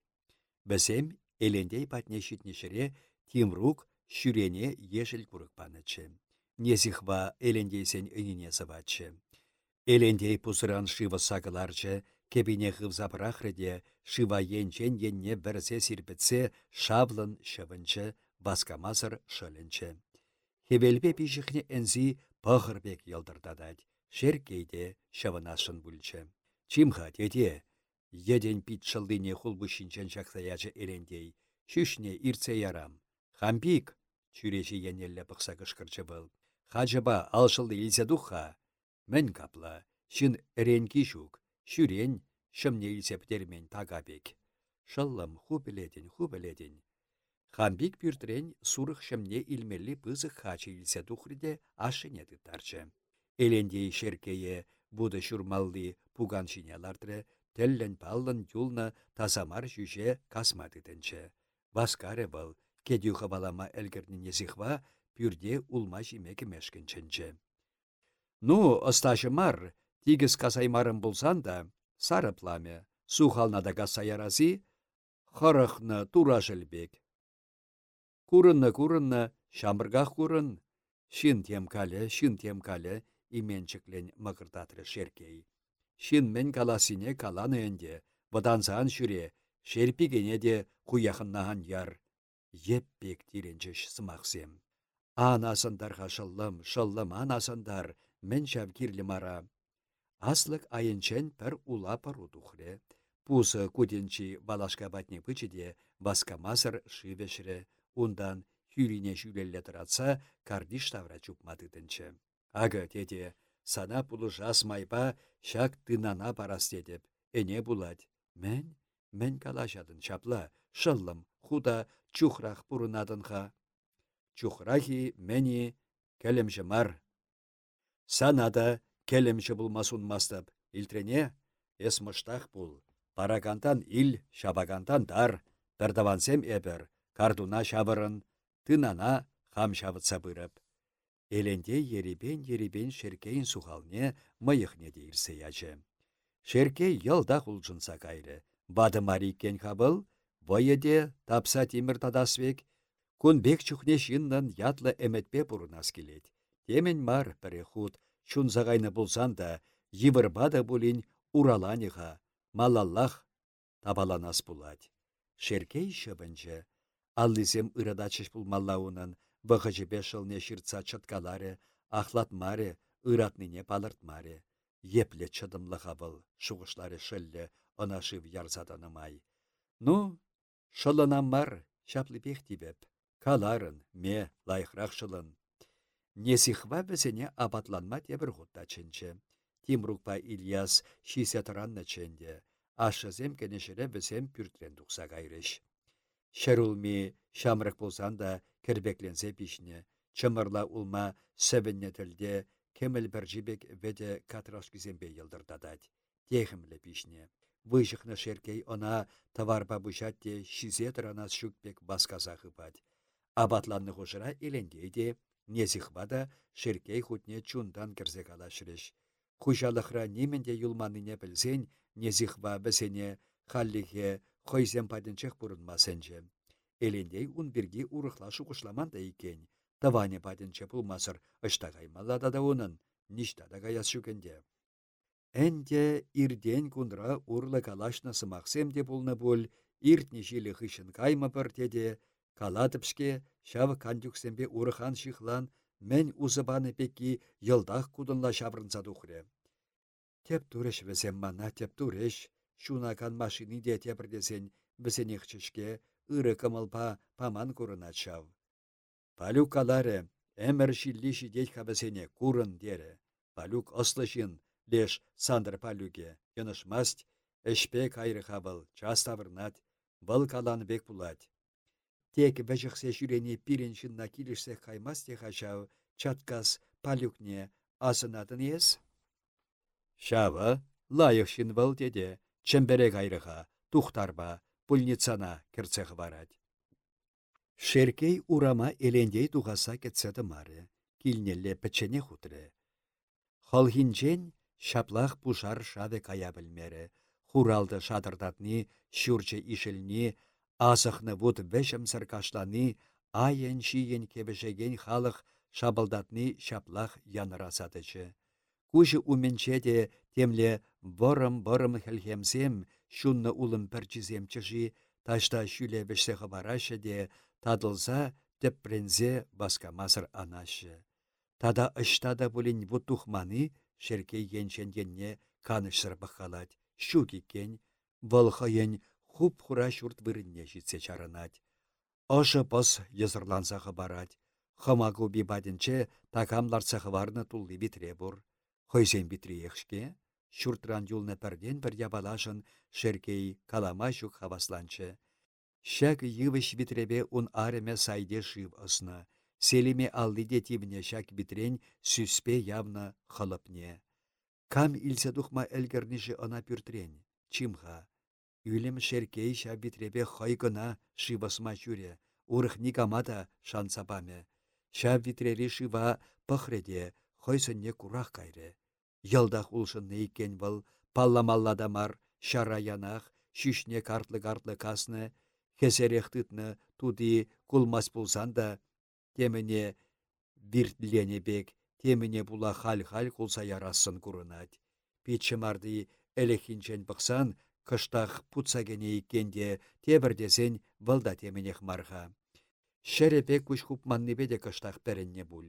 Бәсем, элендей патне шитнешіре, Тимрук шүрене ешіл күрік. Незихва элендейсен үніне сывачы. Элендей пусыран шивы сағыларчы, кебине хывзапрахрыде, шива енчен енне вірсе сирпетсе шавлын шывынчы, баскамазыр шылынчы. Хевелбе пишіхне энзи пахырбек елдырдадад, шеркейде шывынашын бүлчі. Чимха деде, еден пит шылдыне хулбу шинчен шақсаячы элендей, шүшне ирце ярам. Хампик, чүреші енелле пықса кышкырчы был. Хажыба алшылды илсе духа, Мен капла, шын әренки жүк, шүрен, шымне тагабек. Шыллым ху біледін, ху біледін. Хамбик пюртрен сурых шымне илмелі пызы хачы илсе тухриде ашыне тарчы. Элендей шеркее буды шурмалли пуган шинялартры, теллен паллын юлна тазамар жүже касмады тінчі. Васкары был, кедюха балама әлгірніне зихва, пюрде улма жимекі мешкінчінчі. Ну, мар, тигіз касаймарым болсан да, сары пламе, сухалнада касаярази, хырықны тура жылбек. Курынны курынны, шамыргах курын, шин темкалі, шин темкалі, именчіклен шеркей. Шин мен каласине каланы әнде, бұданзан жүре, шерпигене де яр. Еппек тиренчеш сымақсем. Анасындарға шыллым, шыллым анасындар, мен шавкирлі мара. Аслык айынчен пір ула пару тухре. Пусы куденчи балашка батне пычыде баскамасыр шивешре, ундан хюрине жүлелі тұратса, кардиш тавра чупматыдынчы. Ага, теде, сана пулы жас майпа шак тынана парас дедіп, эне булать. Мен, мен калашадын чапла, шыллым, худа чухрах пурынадынға. Чухрахи мені кәлемші мар, Санада келемші булмасун мастап, эс мұштақ бұл. Парагантан ил, шабагантан дар, бірдавансем эбір, кардуна шабырын, тынана хам шабытса бұрып. Эленде еребен-еребен шеркейін сухалне мыйықне дейірсе ячы. Шеркей елда құлжынса кайры. Бады марикен хабыл, бойеде тапса тимір тадасвек, күн бек чухне шыннан ятлы әметпе бұрынас келет. Темен мар пірі худ, чун зағайны болсан да, бұлін ураланыға, малаллах табаланас бұлад. Шеркей шыбынчы, аллизем ырыдачыш бұлмаллауынан, бұғы жібе шылне шырца чыткалары, ахлатмары, ыратныне палыртмары. Епле чыдымлыға бұл, шуғышлары шыллі, онашыв ярзаданымай. Ну, шылынаммар, шаплы бек каларын, ме, лайықрақ шылын. Несихва бізіне абатланма тебір ғутта чынчы. Тимрукпа Ильяс шисе тұранны ченде. Ашызем кенешіре бізем пүртрен тұқса кайрыш. Шәрулми шамрық болсан да кірбекленсе пішіне. Чымырла улма сәбінне тілде кеміл бір жібек веде катрашкізембе елдірдадад. Техімлі пішіне. Выжықны шеркей она товарба бұшатте шизе тұранас шүкпек басказағы бад. Абатланны ғұжыра елендейде Незихбада шеркей хутне чундан кірзе калашреш. Хужалықра неменде юлманыне білсен, незихба бізене халлихе хойзем падынчық бұрынмасенже. Ун бірге урықлашу құшламанда екен. Таване падынчы пулмасыр, ыштағаймалада да оның, ништа да гаяс шүкенде. Әнде ирден күнра урлы калашна сымақсем де бұлны бұл, иртне жилі хышын кайма бір теде, Калатыпшке шав кандюксембе урыхан шихлан мен узыбаны пеки йылдах кудынла шабрынса тухре. Теп туреш весем мана теп туреш, шуна кан машини де тепірдесен бізенехчішке ыры кымылпа паман курына чав. Палюк каларе, әмір шилли шидет хабасене курын дере. Палюк ослышын, леш сандыр палюге, йынышмасть, эшпе кайры хабыл, час тавырнат, калан бек. Тек вәжіқсе жүрене пирен шынна килішсе қаймас те чаткас палюкне асынатын ес? Шава, лайық шын бұл деде, чембере ғайрыға, тухтарба, пульницана кірцеғі барад. Шеркей урама елендей туғаса кетседі мары, килнелле пічене хутыры. Холхинчен шаплақ пушар шады кая білмері, хуралды шадырдатны, шүрче ишілні, Асықны вуд вешім сыркашланы, айын шиен кебешеген халық шабылдатны шаплах янырасадычы. Кужы уменче де темле борым-борым хелхемсем, шунны улым пірчізем чыжи, ташта шүле вешсе барашы де, тадылса теппрензе баскамасыр анашы. Тада ыштада бұлін вұттухманы, шеркей енченгенне канышсыр бұқалад, шу кикен, вăлхăйен хуп хура çурт вырынне çитсе чарынать. Ошы пыс езырлансахы барать. Хыма куби бадінче такамларсахы варны тулли битре бур. Хойсен битріехшке, шуртран юлны пірден бір ябалашын шеркей калама хавасланчы. Шак йывыш битребе ун ареме сайде шив ысна. Селиме аллиде тивне шак битрен сүспе явна хылыпне. Кам илсе тухма әлгерніші ына чимха. Үлім шеркей ша битребе хайгына шивасма жүре, урых никамада шансапаме. Ша битрери шива пăхреде, хойсынне курах кайры. Йылдах улшынны иккен вăл, палламалладамар, шара янах, шүшне картлы-картлы касны, хесерех тытны туди кулмас пулсан да, теміне виртлене бек, теміне була хал-хал кулса ярасын курынать. Пичче марды әлехинчен бұқсан, кыштах путсагене иккенде тебірдесен валда теменех марха. Шәрепе күш хупманнебе де кыштах пәрінне бұл.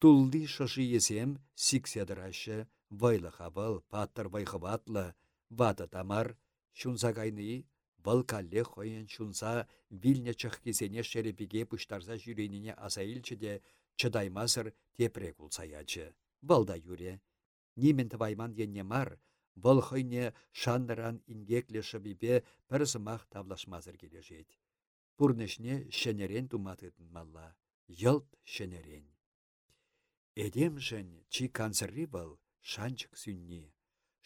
Тулди шышы есем сикседірашы, вайлы хавыл, паттыр вайхыватлы, вады тамар, шунса кайны, вăл калле хойын шунса вилне чых кезене шәрепеге пыштарса жүреніне асаилчі де чыдаймасыр тепре кулсаячы. Вăлда юре. Нимен тывайман енне мар, вăл хойне шанныран ингекле шыбипе пір сымах тавлашмазыр келешет. Пурнышне шенерен туматытын малла. Йылт шенерен. Эдем жын чи канцерри был шанчык сүнни.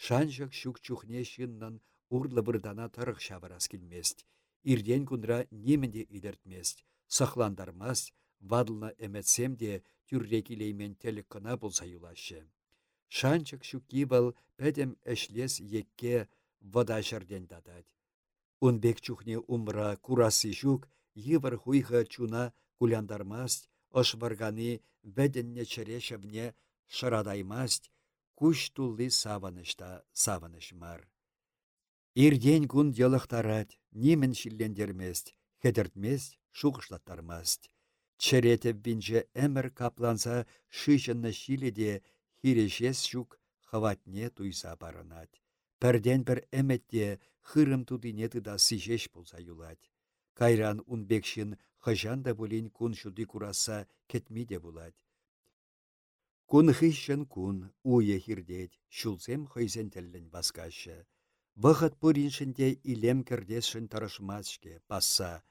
Шанчык шук чухне шыннан урлы бұрдана тұрық шабырас келмест. Ирден күндра немінде идертмест. Сахландармас, вадылна әмәтсем де түрре келеймен телік қына болса юлашы. Шанчык шуки был пәдем әшлес екке вода жерден дадад. Унбек чухне умра курасы жук, йывыр хуйха чуна куляндармаст, ышвырганы вәдінне черешевне шырадаймаст, күш тулли саванышта саваныш мар. Ирден күн елықтарад, немін шиллендермест, хедертмест, шуғышлаттармаст. Черетеп бінже әмір капланса шишынны шиледе хирешес шук хаватне туйса барынат. Пәрден бір әметте хырым тудине тыда сижеш болса юлать. Кайран унбекшин хыжан да булин кун шуди кураса кетми де булать. Кун хыщын кун, уе хирдет, шулсем хыйзен теллен баскашы. Вăхăт пуриншінде илем кірдесшін тарышмашке, пасса.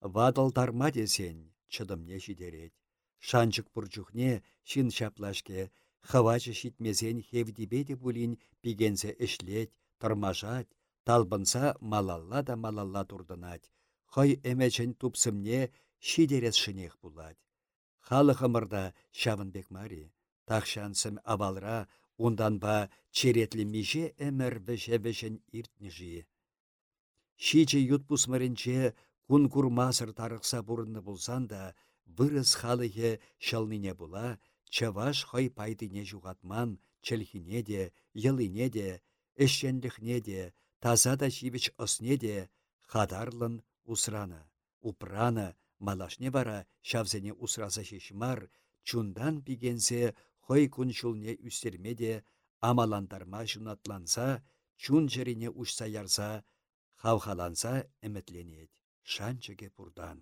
Вадал тарма десен, чыдымне жидерет. Шанчык пурчухне, шин шаплашке, хавачы шитмесен хевдибеде булин пигенсе эшлет, тармажат, талбынса малалла да малалла турдынать. Хай эмечен тупсымне шидерес шинех булать. Халы хымырда шавынбек мари, тахшансым авалра, ундан ба черетлі меже әмір вәші-вәшін иртнежі. Шиче ют пусмаринче кун курмасыр тарықса бұрынны болсан да, вырыс халыхе шалныне була, чаваш хай пайдыне жуғатман, чәлхине де, йылыне де, әшшенліхне де, таза да шивіч осне де, хадарлын усраны, упраны, малашне бара шавзене усраса шешмар, чундан пигенсе хой күншулне үстермеде амаландарма жунатланса, чун жеріне ұшса ярса, хавхаланса әмітленет, шанчыге пурдан.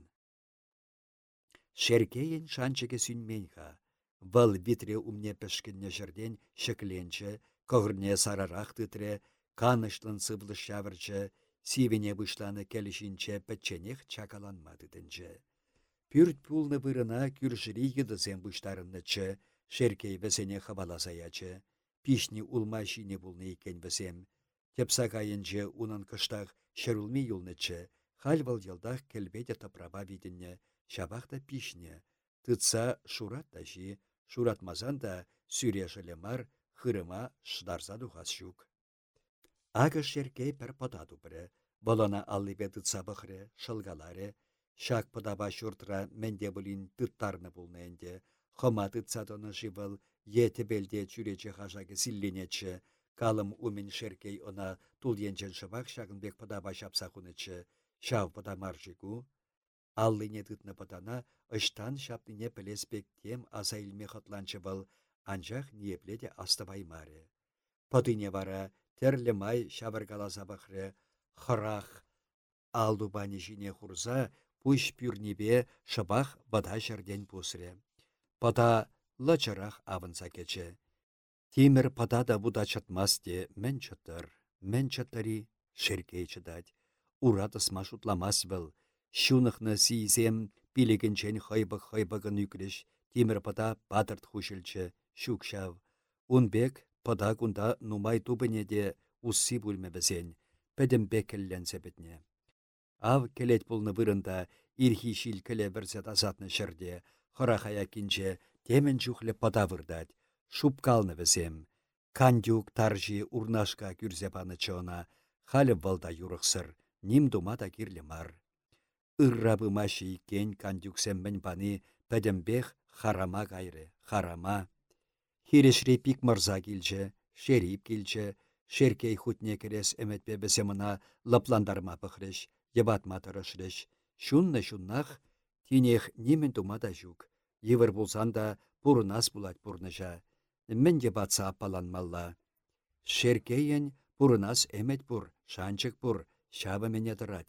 Шеркейін шанчыге сүнменха, вăл витре умне пешкенне жерден шекленче, кығырне сарарақ тытре, канышлын сывлы шавырчы, сивене вышланы келішінче пәтченех чакаланмады дінче. Пүрт пулны вырына күршірі едізен бұштарыннычы, шеркей вәсене хаваласаячы, пишни улма шине булны икен вәсем. Тепса кайынче унын кыштақ шерулми юлнычы, хальвал елдах келбеде тапраба видінне, шабақта пишне, тытса шурат таши, шуратмазан да сүрешілі мар, хырыма шыдарса духас шук. Ага шеркей пір потаду бірі, болана аллыбе тытса бұхры, шылгалары, шак пыдаба шуртра менде бұлін тыттарны бұлны әнде, Хыматы цатоны живыл, еті белде чүречі хажаге силленечі, калым умен шеркей она тул енчен шыбақ шағынбек пыда башапса хунычы, шав пыда маржигу. Аллыне тытны пыдана, ыштан шаптыне пілеспек тем аса илме хытланчы был, анжақ ниепледе астывай маре. Пыдыне вара, терлі май шавыргаласа бақры, хырах, алдубани жіне хурза, пуш пюрнебе шыбақ бада жерден пусре. Пата лычырах авынса кече. Тимір падада буда чатмасте мен чатыр, мен чатыри шеркей чыдать. Уратысма шутламас был. Шунықны сейзем пилегенчен хайбық хайбығын үкіріш, Тимір пада бадырт хушілчі, шукшав. Унбек пада кунда нумай тубыне де усси бүлме бізен, пәдім бекілленсе бітне. Ав келет пулны вырында ирхи шил келе бірсе тазатны шырде, хырахая кинче темен чухле пада вырдать, шупкалны бізем. Кандюк таржи урнашка күрзе паны чона, халі балда юрықсыр, ним дума да. Үррабы маши кен кандюксеммен паны пәдімбех харама кайры, харама. Хирешре пик мырза килче, шерип килче, шеркей хутне керес әмәтпе біземіна лапландарма пықрыш, ебатма тұрышрыш. Шунны шуннах, тинех немен тумада жүк. Евір болсан да бұрынас бұлат бұрныжа. Мен де батса апаланмалла. Шеркейен бұрынас әмет бұр, шанчык бұр, шабы мене тұрад.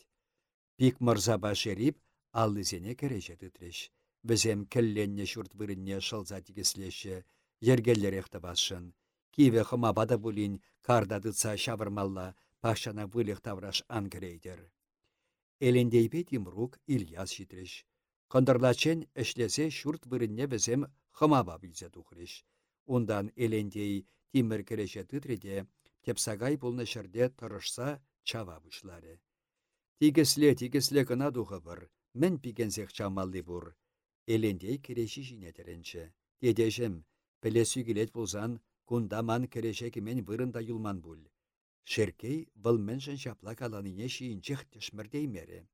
Пик мырзаба шеріп, аллызене кереже түтреш. Бізем келленне шүрт вырынне шылза тігіслеші, ергеллеректі басшын. Киве бада бұлін кардадыца шабырмалла, пашана вылық тавраш ангрейдер. Элендейбе Тимрук Ильяс шитреш. Кондырлачен эшлесе шурт вырынне бізем хымаба білзе тухреш. Ундан элендей Тимір кереше тытреде, тепсагай бұлны шырде тұрышса чава бұшлары. Тигісле, тигісле кына дұғы бір, мен пигензех чамалды бұр. Элендей кереші жинетеренші. Дедешім, пілесі келет бұлзан, кундаман кереше мен вырында юлман бұл. Шеркей бұл міншін шапла каланыне шиінчех тішмірдей мере.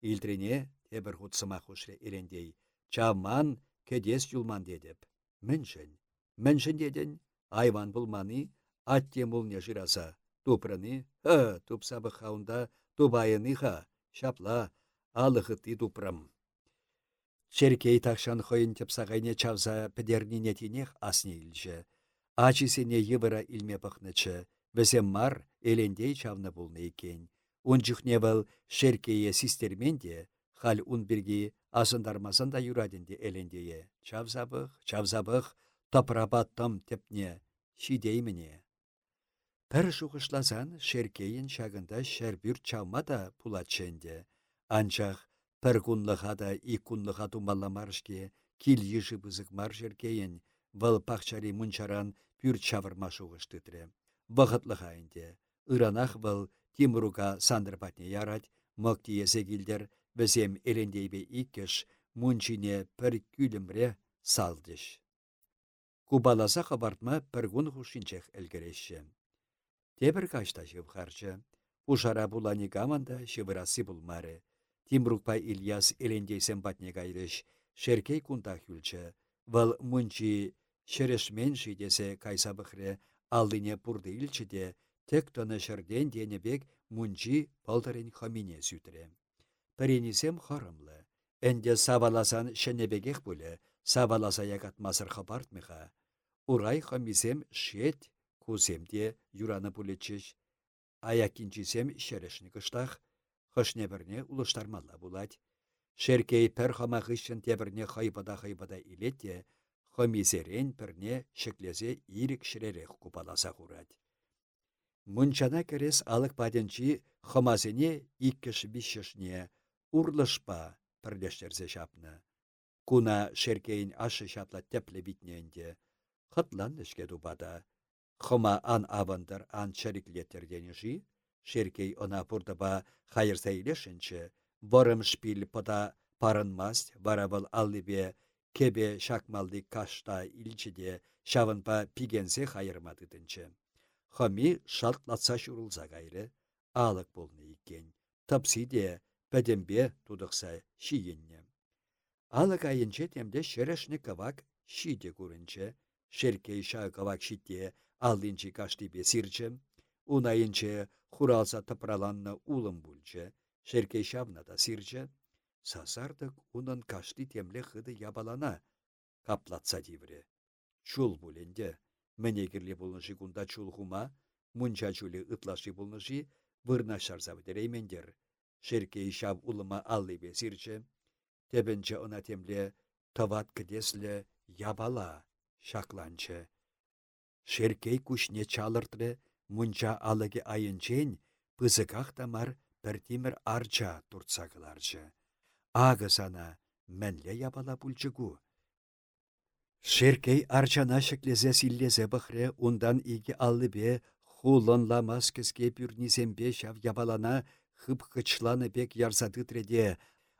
Илтрене тебір хутсыма хушре элендей. Чаман кедес юлман дедіп. Міншін. Міншін деден, айван бұлманы, атте не жираса. Тупраны, ха, тупсабы хаунда, тубайыны ха, шапла, алықыты тупрам. Шеркей такшан хойын тепсағайне чавза педернине тинех асне илже. Ачисене йывыра илме пықнычы, Візем мар элендей чавны булны екен. Унчухне был шеркее систерменде, хал ун бирги асындармасын да юрадинде элендее. Чавзабық, чавзабық, тапрабаттым тепне, шидейміне. Пір шуғышлазан шеркейін шагында шәрбүр чавма да пулатшенде. Анчах пір кунлыға да ик кунлыға тумалламарышке, кил еші бызық мар шеркейін, выл пақчари мұнчаран пүр чавырма шуғыштытры вғытлыға инде. Ыранах был Тимрука сандыр патне ярать, мокти есе бізем элендейбе иккеш, мунчине пір күлімре салдыш. Кубаласа хабартма піргун хушинчех әлгереші. Тебір кашта жывхарчы, Ушара булани гаманда шывырасы булмары. Тимрукпа Ильяс элендейсен патне кайрыш, шеркей кунта хүлчі. Вал мунчи шерешмен шидесе кайсабықре Алдыне пурды илчіде, тек тоны шырден денебек мунчи палтарен хамине сүтірі. Піренесем харымлы. Энде саваласан шенебегех бұлі, саваласа ягатмасыр хабартмыха. Урай хамисем шет, куземде юраны бұлетчіш. Аякинчисем шерешні кыштах, хышнебірне улыштармалла булать. Шеркей пір хамахышын тебірне хайбада-хайбада илетте, хомизерен пірне шеклезе ирік шіререк купаласа хурать. Мұнчана керес алық паденчи хомазене иккіш бішішне урлышпа пірлештерзе шапны. Куна шеркейін ашы шапла тепле битненде. Хытлан ішке дубада. Хома ан авандар ан чариклеттерденежи, шеркей она пурдаба хайырса илешінчі, ворым шпил пода парынмаст, варабыл аллыбе кебе шакмалды кашта илчеде шавынпа пигенсе хайырмадыдынчы. Хами шалтлатса шурулза гайры, алық болны икен. Тапсы де пәдембе тудықса шиенне. Алық айынче темде шерешні кавак шиде көрінче, шеркей ша кавак шитте алдынчы кашты бесирче, унайынче хуралса тыпраланны улым бүлче, шеркей шавна да сирче, Сасардык унын кашти темле хыды ябалана, каплатса дивре. Чул буленде, мәне кирле булнышы кунда чул хума, мунча чулі ытлашы булнышы, вырна шарзавы дереймендер. Шерке шав улыма аллы тебенче она темле тават кдесле ябала шакланчы. Шеркей кушне чалыртры, мунча алыге айынчен, пызыках тамар піртимір арча туртсағыларчы. Ағы сана, мәнле ябала пульчыгу. Шеркей арчана шеклезе силлезе бұхре, ундан иге аллыбе хулынламас кіске пүрнізембе шав ябалана хып хычланы бек ярзады треде.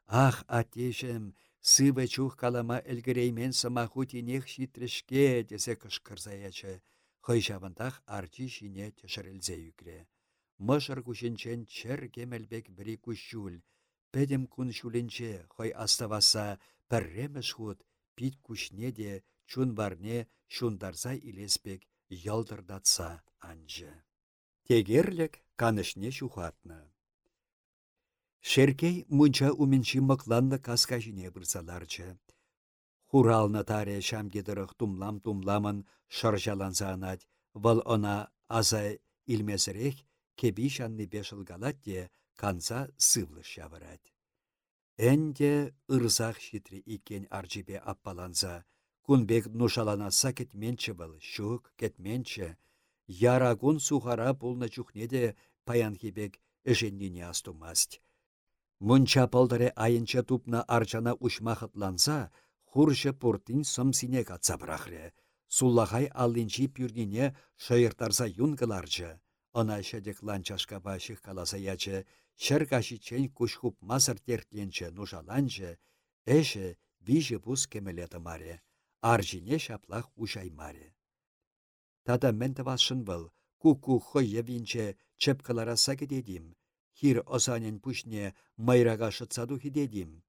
Ах, атешем, сывы чух калама әлгіреймен самаху тенех шитрішке десе кышкырзаячы. Хый жавындах арчи шине тешірілзе юкре. Мышыр күшінчен чер кемелбек бірі күшшул. Пәдім күн шулінче хой аставаса пірреміш худ, пит күшне де чун барне шундарса илеспек ялдырдатса анжы. Тегерлік канышне шухатны. Шеркей мұнча уменчі мұқланны каска жіне бұрсаларчы. Хуралны таре шамгедіріх тумлам-тумламын шаржаланса анат, вал она аза илмезірек кеби шанны бешілгалат де канса сывлы шавырат. Әнде ырзақ шитри икен аржибе аппаланса, Кунбек нушаланаса кетменче был, кетменче. Ярагун сухара пулна чухнеде паянхибек эженнине астумасть. Мунча палдаре айынча тупна арчана ушмахытланса, хуршы пуртин сымсине катса брахре. Суллахай аллинчи пюрнине шайыртарса юнгыларчы. Она шедек ланчашка баших каласа ячы, шыркаши чен кушхуп масыр тертленче нушаланчы, эше вижі бус кемелеті маре аржине шаплах ушаймаре. Тада мен тавашын был, ку-ку хой евинче чепкалара сагедедим, хир осанен пушне майрага шытсаду хидедим.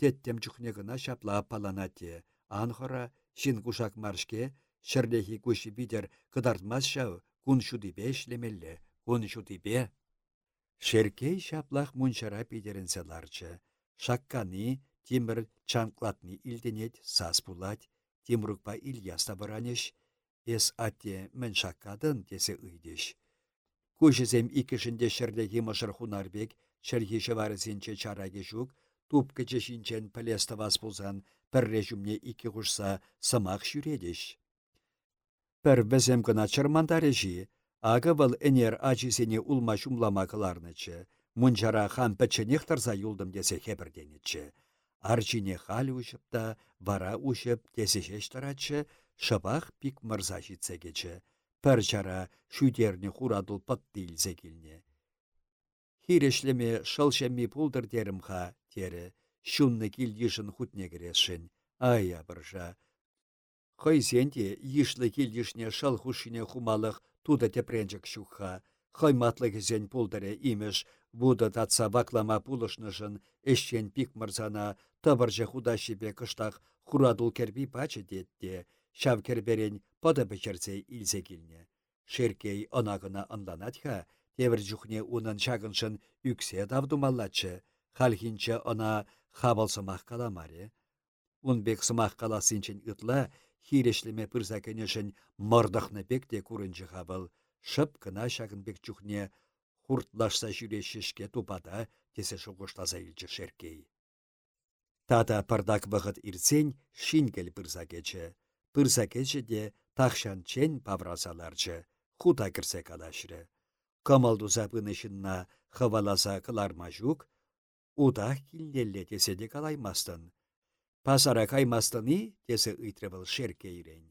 Теттем чухне гына шапла паланате, анхора шин кушак маршке, шырлехи куши бидер кыдартмас шау, кун шудибе шлемелле, кун шудибе. Шеркей шаплах мунчара пидерінсе ларчы, шаккани, тимір чанклатни илденет сас пулать, Тимрукпа Ильяста баранеш, эс атте мін шаккадын тесе ыйдеш. Кушесем икішінде шырле химашыр хунарбек, шырхиші варысенче чараге жук, туп кычешінчен пілесті вас болсан, пірре жүмне икі құшса сымақ жүредеш. Пір бізем кына чырмандарежі, ағы бұл энер ачисене улма шумлама кыларнычы, мұнчара хан пәчінех тарса юлдым десе хебірденетчі. Арчине хал та, вара ушып тесешеш таратчы, шыбақ пик мырза житсе кечі. Пір жара шүдерні хурадыл пытты илзе келне. Хирешлеме шылшемми пулдыр ха, тері, шунны килдишін хутне кересшін. Ая біржа. Хойсенде ишлы килдишне шыл хушине хумалық туда тепренчік шуха. Хой матлы кезен пулдыре имеш, Вуда татса баклама пулышнышын, эшчен пик мырзана Табыржы худа шипе кыштақ хурадул керби пачы детте, шав керберен пада бечерсе илзе. Шеркей онағына ынланатха, тевір жүхне унын шағыншын үксе давдумаллачы, халхинче она хабалсымақ каламаре. Унбек сымақ каласынчын ытла, хирешлеме пырса кенешін мордықны бекте курынчы хабыл, шып кына бек жүхне хуртлашса жүрешішке тупада, тесе шуғыштаса илчі шеркей. Тата пардак вғыт ирсен шингел пырса кече. Пырса кече де тахшан чен паврасаларчы, хута кірсе калашры. Камалдуза удах килнелле теседе калаймастын. Пасара каймастыны тесе ыйтрывыл шерке ирен.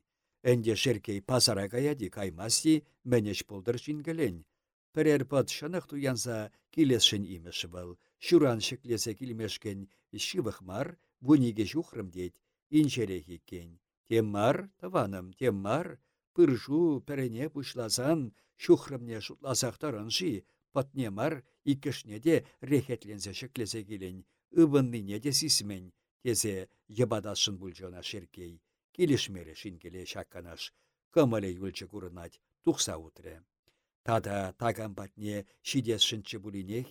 Энде шеркей пасара каяди каймасти менеш пулдыр шингелен. Пірер пат шанық туянса килесшін имеші был. Шуран шеклесе килмешкен шивахмар вуниге жухрым дед, инчере хиккен. Теммар, таваным, теммар, пыржу пәрене пушласан, шухрымне шутласақтарын ши, патнемар икішне де рехетленсе шеклесе келен, ыбынныне де сисмен, тезе ебадашын бұлжона шеркей. Келішмере шинкеле шакканаш, кымыле юлчы курынать, тухса утре. Тада таган патне шидес шынчы булинех.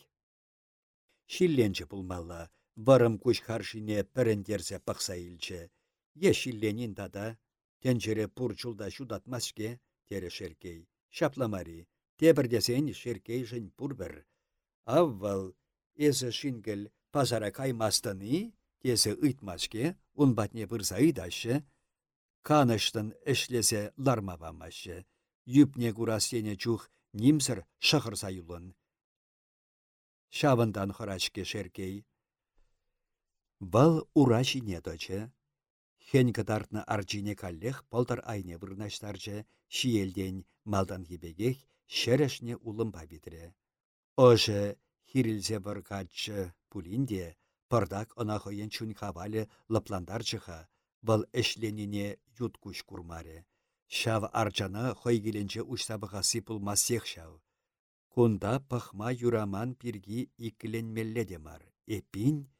Шилленче пулмалла, Варым күш харшине піріндерзе пақса илче. Ешілленін тада, тенчере пурчулда шудатмаске, тере шеркей. Шапламари, тебірдесен шеркей жын пурбір. Аввал, езі шингіл пазара каймастыны, тезі ұйтмашке, ұнбатне бұрза ыдашы, каныштын ішлесе лармавамашы. Юпне курасене чух нимсір шықырса юлын. Шавындан хырачке шеркей. Бұл ура жіне дочы. Хен кытартны арчине каллех полтар айне вырнаштарчы, шиелден малдан хибегех шерешне улымба бітірі. Ожы хирилзе качы пулинде, пырдак ынахойын чун хавалі лыпландарчыха, бұл эшленине юткуш курмаре. Шав арчана хойгиленче ұшсабыға сипыл масех шав. Кунда пахма юраман пирги икіленмелле демар. Эпин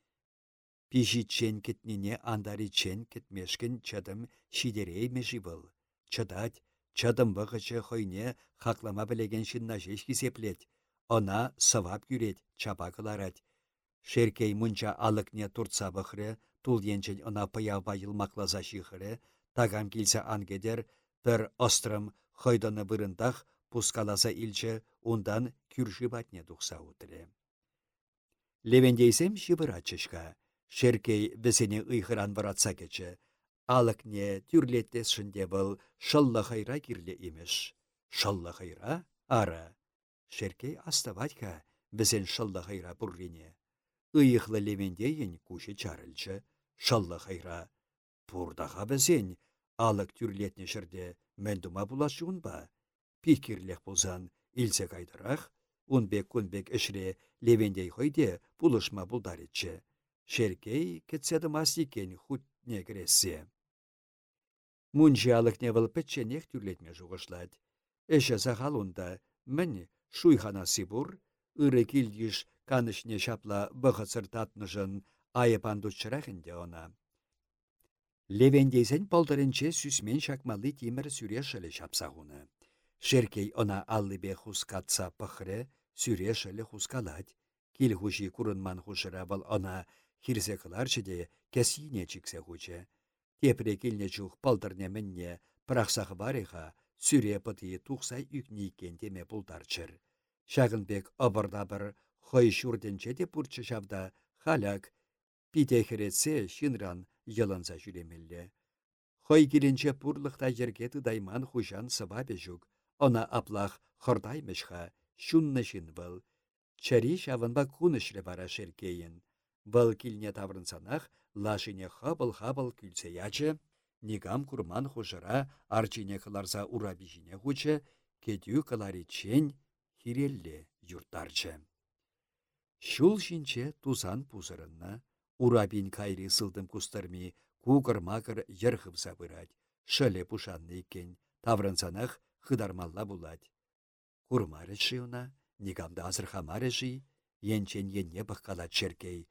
пижи чен кетнине андари чен кетмешкен чадым шидерейме живыл. Чадать, чадым бұғычы хойне хақлама білеген шинна жешкі сеплет. Она савап юрет, чапа кыларать. Шеркей мұнча алыкне туртса бұхры, тул енчен она паява йылмаклаза шихыры, тагам килсе ангедер, пір острым хойданы бұрындақ пускаласа илчі ундан күрші батне тұқса утыры. Левендейсем шибыратчышка, шеркей бізіне ұйхыран баратса кечі, алықне түрлеттес шынде бұл шыллы хайра кирле имеш. Шыллы хайра? Ара. Шеркей аставатка бізен шыллы хайра бұррине. Ұйықлы левендейін күші чарылчы, шыллы хайра. Пурдаға бізен Алық түрлетне шырде мәндума булашуын ба. Пикірлек болзан илсе кайдырақ, унбек күнбек ішре левендей хойде булышма бұлдаретчі. Шеркей кетседі масикен хутне кіресе. Мунжи алық не был петченех түрлетме жуғышлад. Эше захалунда мін шуйхана сибур, ыры килдиш канышне шапла бұғыцыр татнышын айыпан она. Левендейсен полтарынче сүсмен шакмалы тимір сүрешілі шапсағуны. Шеркей она аллыбе хускатса пықыры сүрешілі хускалад. Кил хуши курынман хушыра бұл она хирсе кыларчыде кәсине чиксе хучы. Тепре келне чух палтырне мінне прақсақ сүре пыты тухсай теме бұлтарчыр. Шағынбек обырда бір хой шурденче де пұрчы шавда халяк питехіретсе шинран йылынса жүремелле. Хой киренче пурлықта жерге дайман хужан сывабе жүк. Она аплах хордаймышха, шунны шын был. Чари шавынба бара шеркейін. Бұл килне таврынсанах хабыл-хабыл күлсе Нигам курман хужыра арчине кыларса урабижине хучы, кедю кылари чен хирелле юртарчы. Шул шинче тузан пузырынна, Урабин кайри сылдым кустарми, кукыр-макыр йырхып забырать. Шыле пушанны иккен, таврынсанах хыдармалла булать. Курмары шиуна, нигамда азырхамары жи, енчен енне баққалат черкей.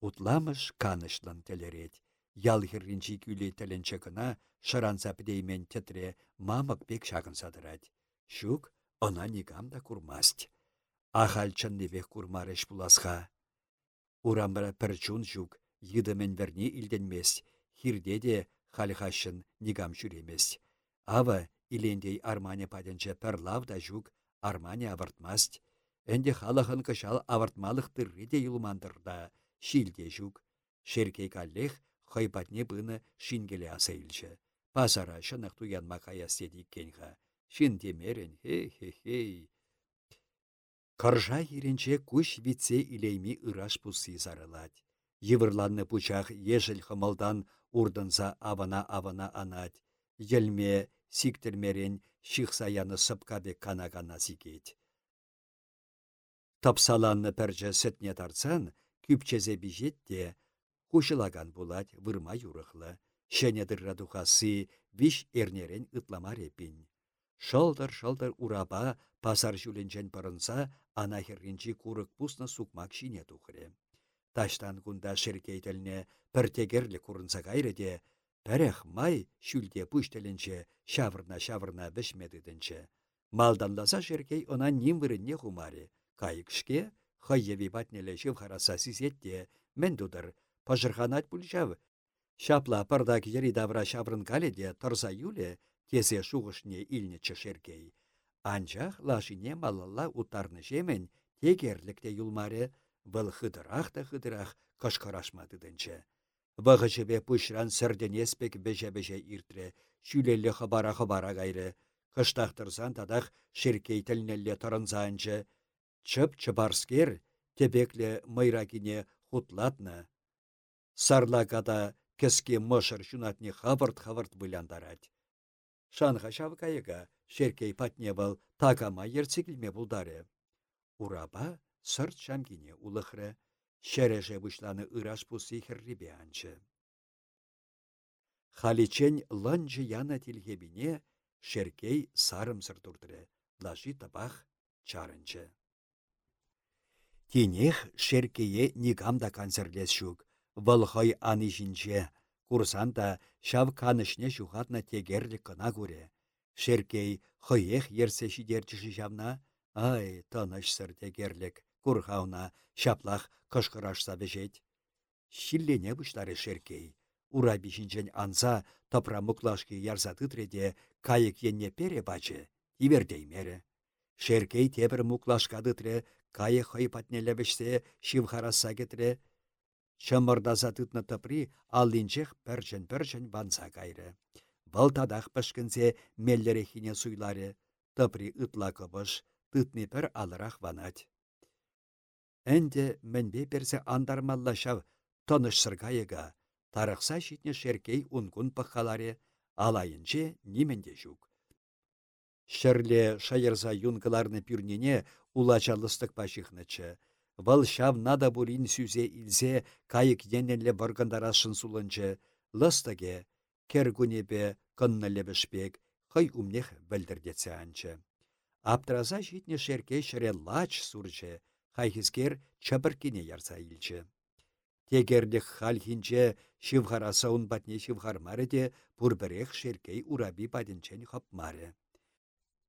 Утламыш канышлан телерет. Ял хирринчи күлі тілінчі кына шыранса пдеймен тетре мамык бек шағын садырать. Шук, она нигамда курмасть. Ахал чынневек курмарыш буласха. Урамбара пірчун жүк, йыдымен верне илденмес, хирде де халихашын нигам жүремес. Ава илендей армане паденче пірлав да жүк, армане авартмаст. Энде халахын кышал авартмалық тырри де юлмандырда, шилде жүк. Шеркей каллех хайпатне быны шингеле илчі. Пасара шынық туянма каястедік кенға. Шин демерен, хей-хей-хей. Кыржа еренче күш витсе илейми ыраш пусси зарылать. Йывырланны пучах ежел хымылдан урдынса авана-авана анать. Елме сиктермерен шихса яны сыпкабе кана-кана сикет. Тапсаланны пәрже сетне тарцан, күпчезе бижетте, кушылаган булать вырма юрықлы. Шенедір радухасы виш эрнерен ытламар епін. Шылдыр-шылдыр ураба пасар жүленчен парынса, ана херринчи курык пусна сукмак шине тухре. Таштан кунда шеркейтелне піртегерлі курынса кайрыде, пәрәх май шүлде пүштелінче шавырна-шавырна бішмедідінче. Малданласа шеркей она ним вырынне хумаре. Кайыкшке, хайеви батнеле хараса сизетте, мен дудыр, пажырханат пульчав. Шапла пардак ери давра шаврын каледе, тұрса юле, Тезе шуғышне илне чешеркей. Анчах лашине малалла утарны жемен тегерлікте юлмаре был хыдырах та кашкарашмадыдынче. Вғы жібе пұшран сірденеспек беже-беже иртре, шүлелі хабара-хабара гайры, Кыштақтырсан тадақ шеркей тілнелле тұрынзанчы. Чып чыбарскер тебекле майракине хутлатны. Сарлакада кеске мышыр шунатне хабырт-хабырт бұляндарад. Шанға шав кайыға шеркей патне был такама ерцегілме бұлдары. Ураба сырт шамкине улықры, шереже бұшланы ыраш пусы хірребе анчы. Халичен ланжы яна тілгебіне шеркей сарымсыр турдыры, лажи табах чарынчы. Тенех шеркее нигамда канцерлес шук, вăлхăй ани жинче, курсанта çав канышне çухатнă тегерлі кына куре. Шеркей хăйех ерсе çитерчши çавна, ай, тыныçсыр тегерлік, курхауна, çаплах кышкырашса вешет. Шиллене бұшлары шеркей, ура бишинчен анса топра муклашки ярса тытреде кайык енне пере бачы, ивердеймере. Шеркей тепір муклашка тытре кайы хый патнелебешсе шивхараса кетре, Чымырдаса тытны тыпри аллинчех пәрчен-пәрчен банса кайры. Бұл тадақ пішкінсе меллерехине суйлары, тыпри ытла кыбыш, тытны пір алырақ ванать. Әнде мінбе персе андармаллашав тоныш сыргайыға, тарықса шитне шеркей ункун пыққаларе, алайынче неменде жүк. Шерле шайырза юнкыларны пюрнене улачалыстық пашихнычы. Вăл нада бурин сүзе илсе кайык еннелле баргандарашын сулынчы. Лыстыге, кергунепе кыннылле бішпек, хай умнех білдірдетсе анчы. Аптыраза житне шерке шыре лач сурчы, хайхискер чабыркине ярса илчі. Тегерлік хальхинче шивхараса ун батне шивхармары де пурбірех шеркей ураби падинчен хапмары.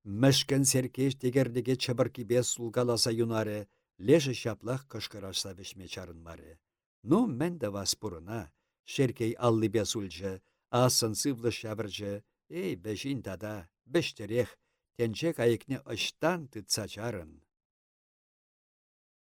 Мәшкен серкеш тегердеге чабыркибе сулгаласа юнары, леші шаплах кышкырашса вешме чарынмары. Ну, мен да вас пурына, шеркей аллыбе сульжы, асын сывлы шабыржы, эй, бешин тада, бештерех, тенче кайыкне ыштан тытса чарын.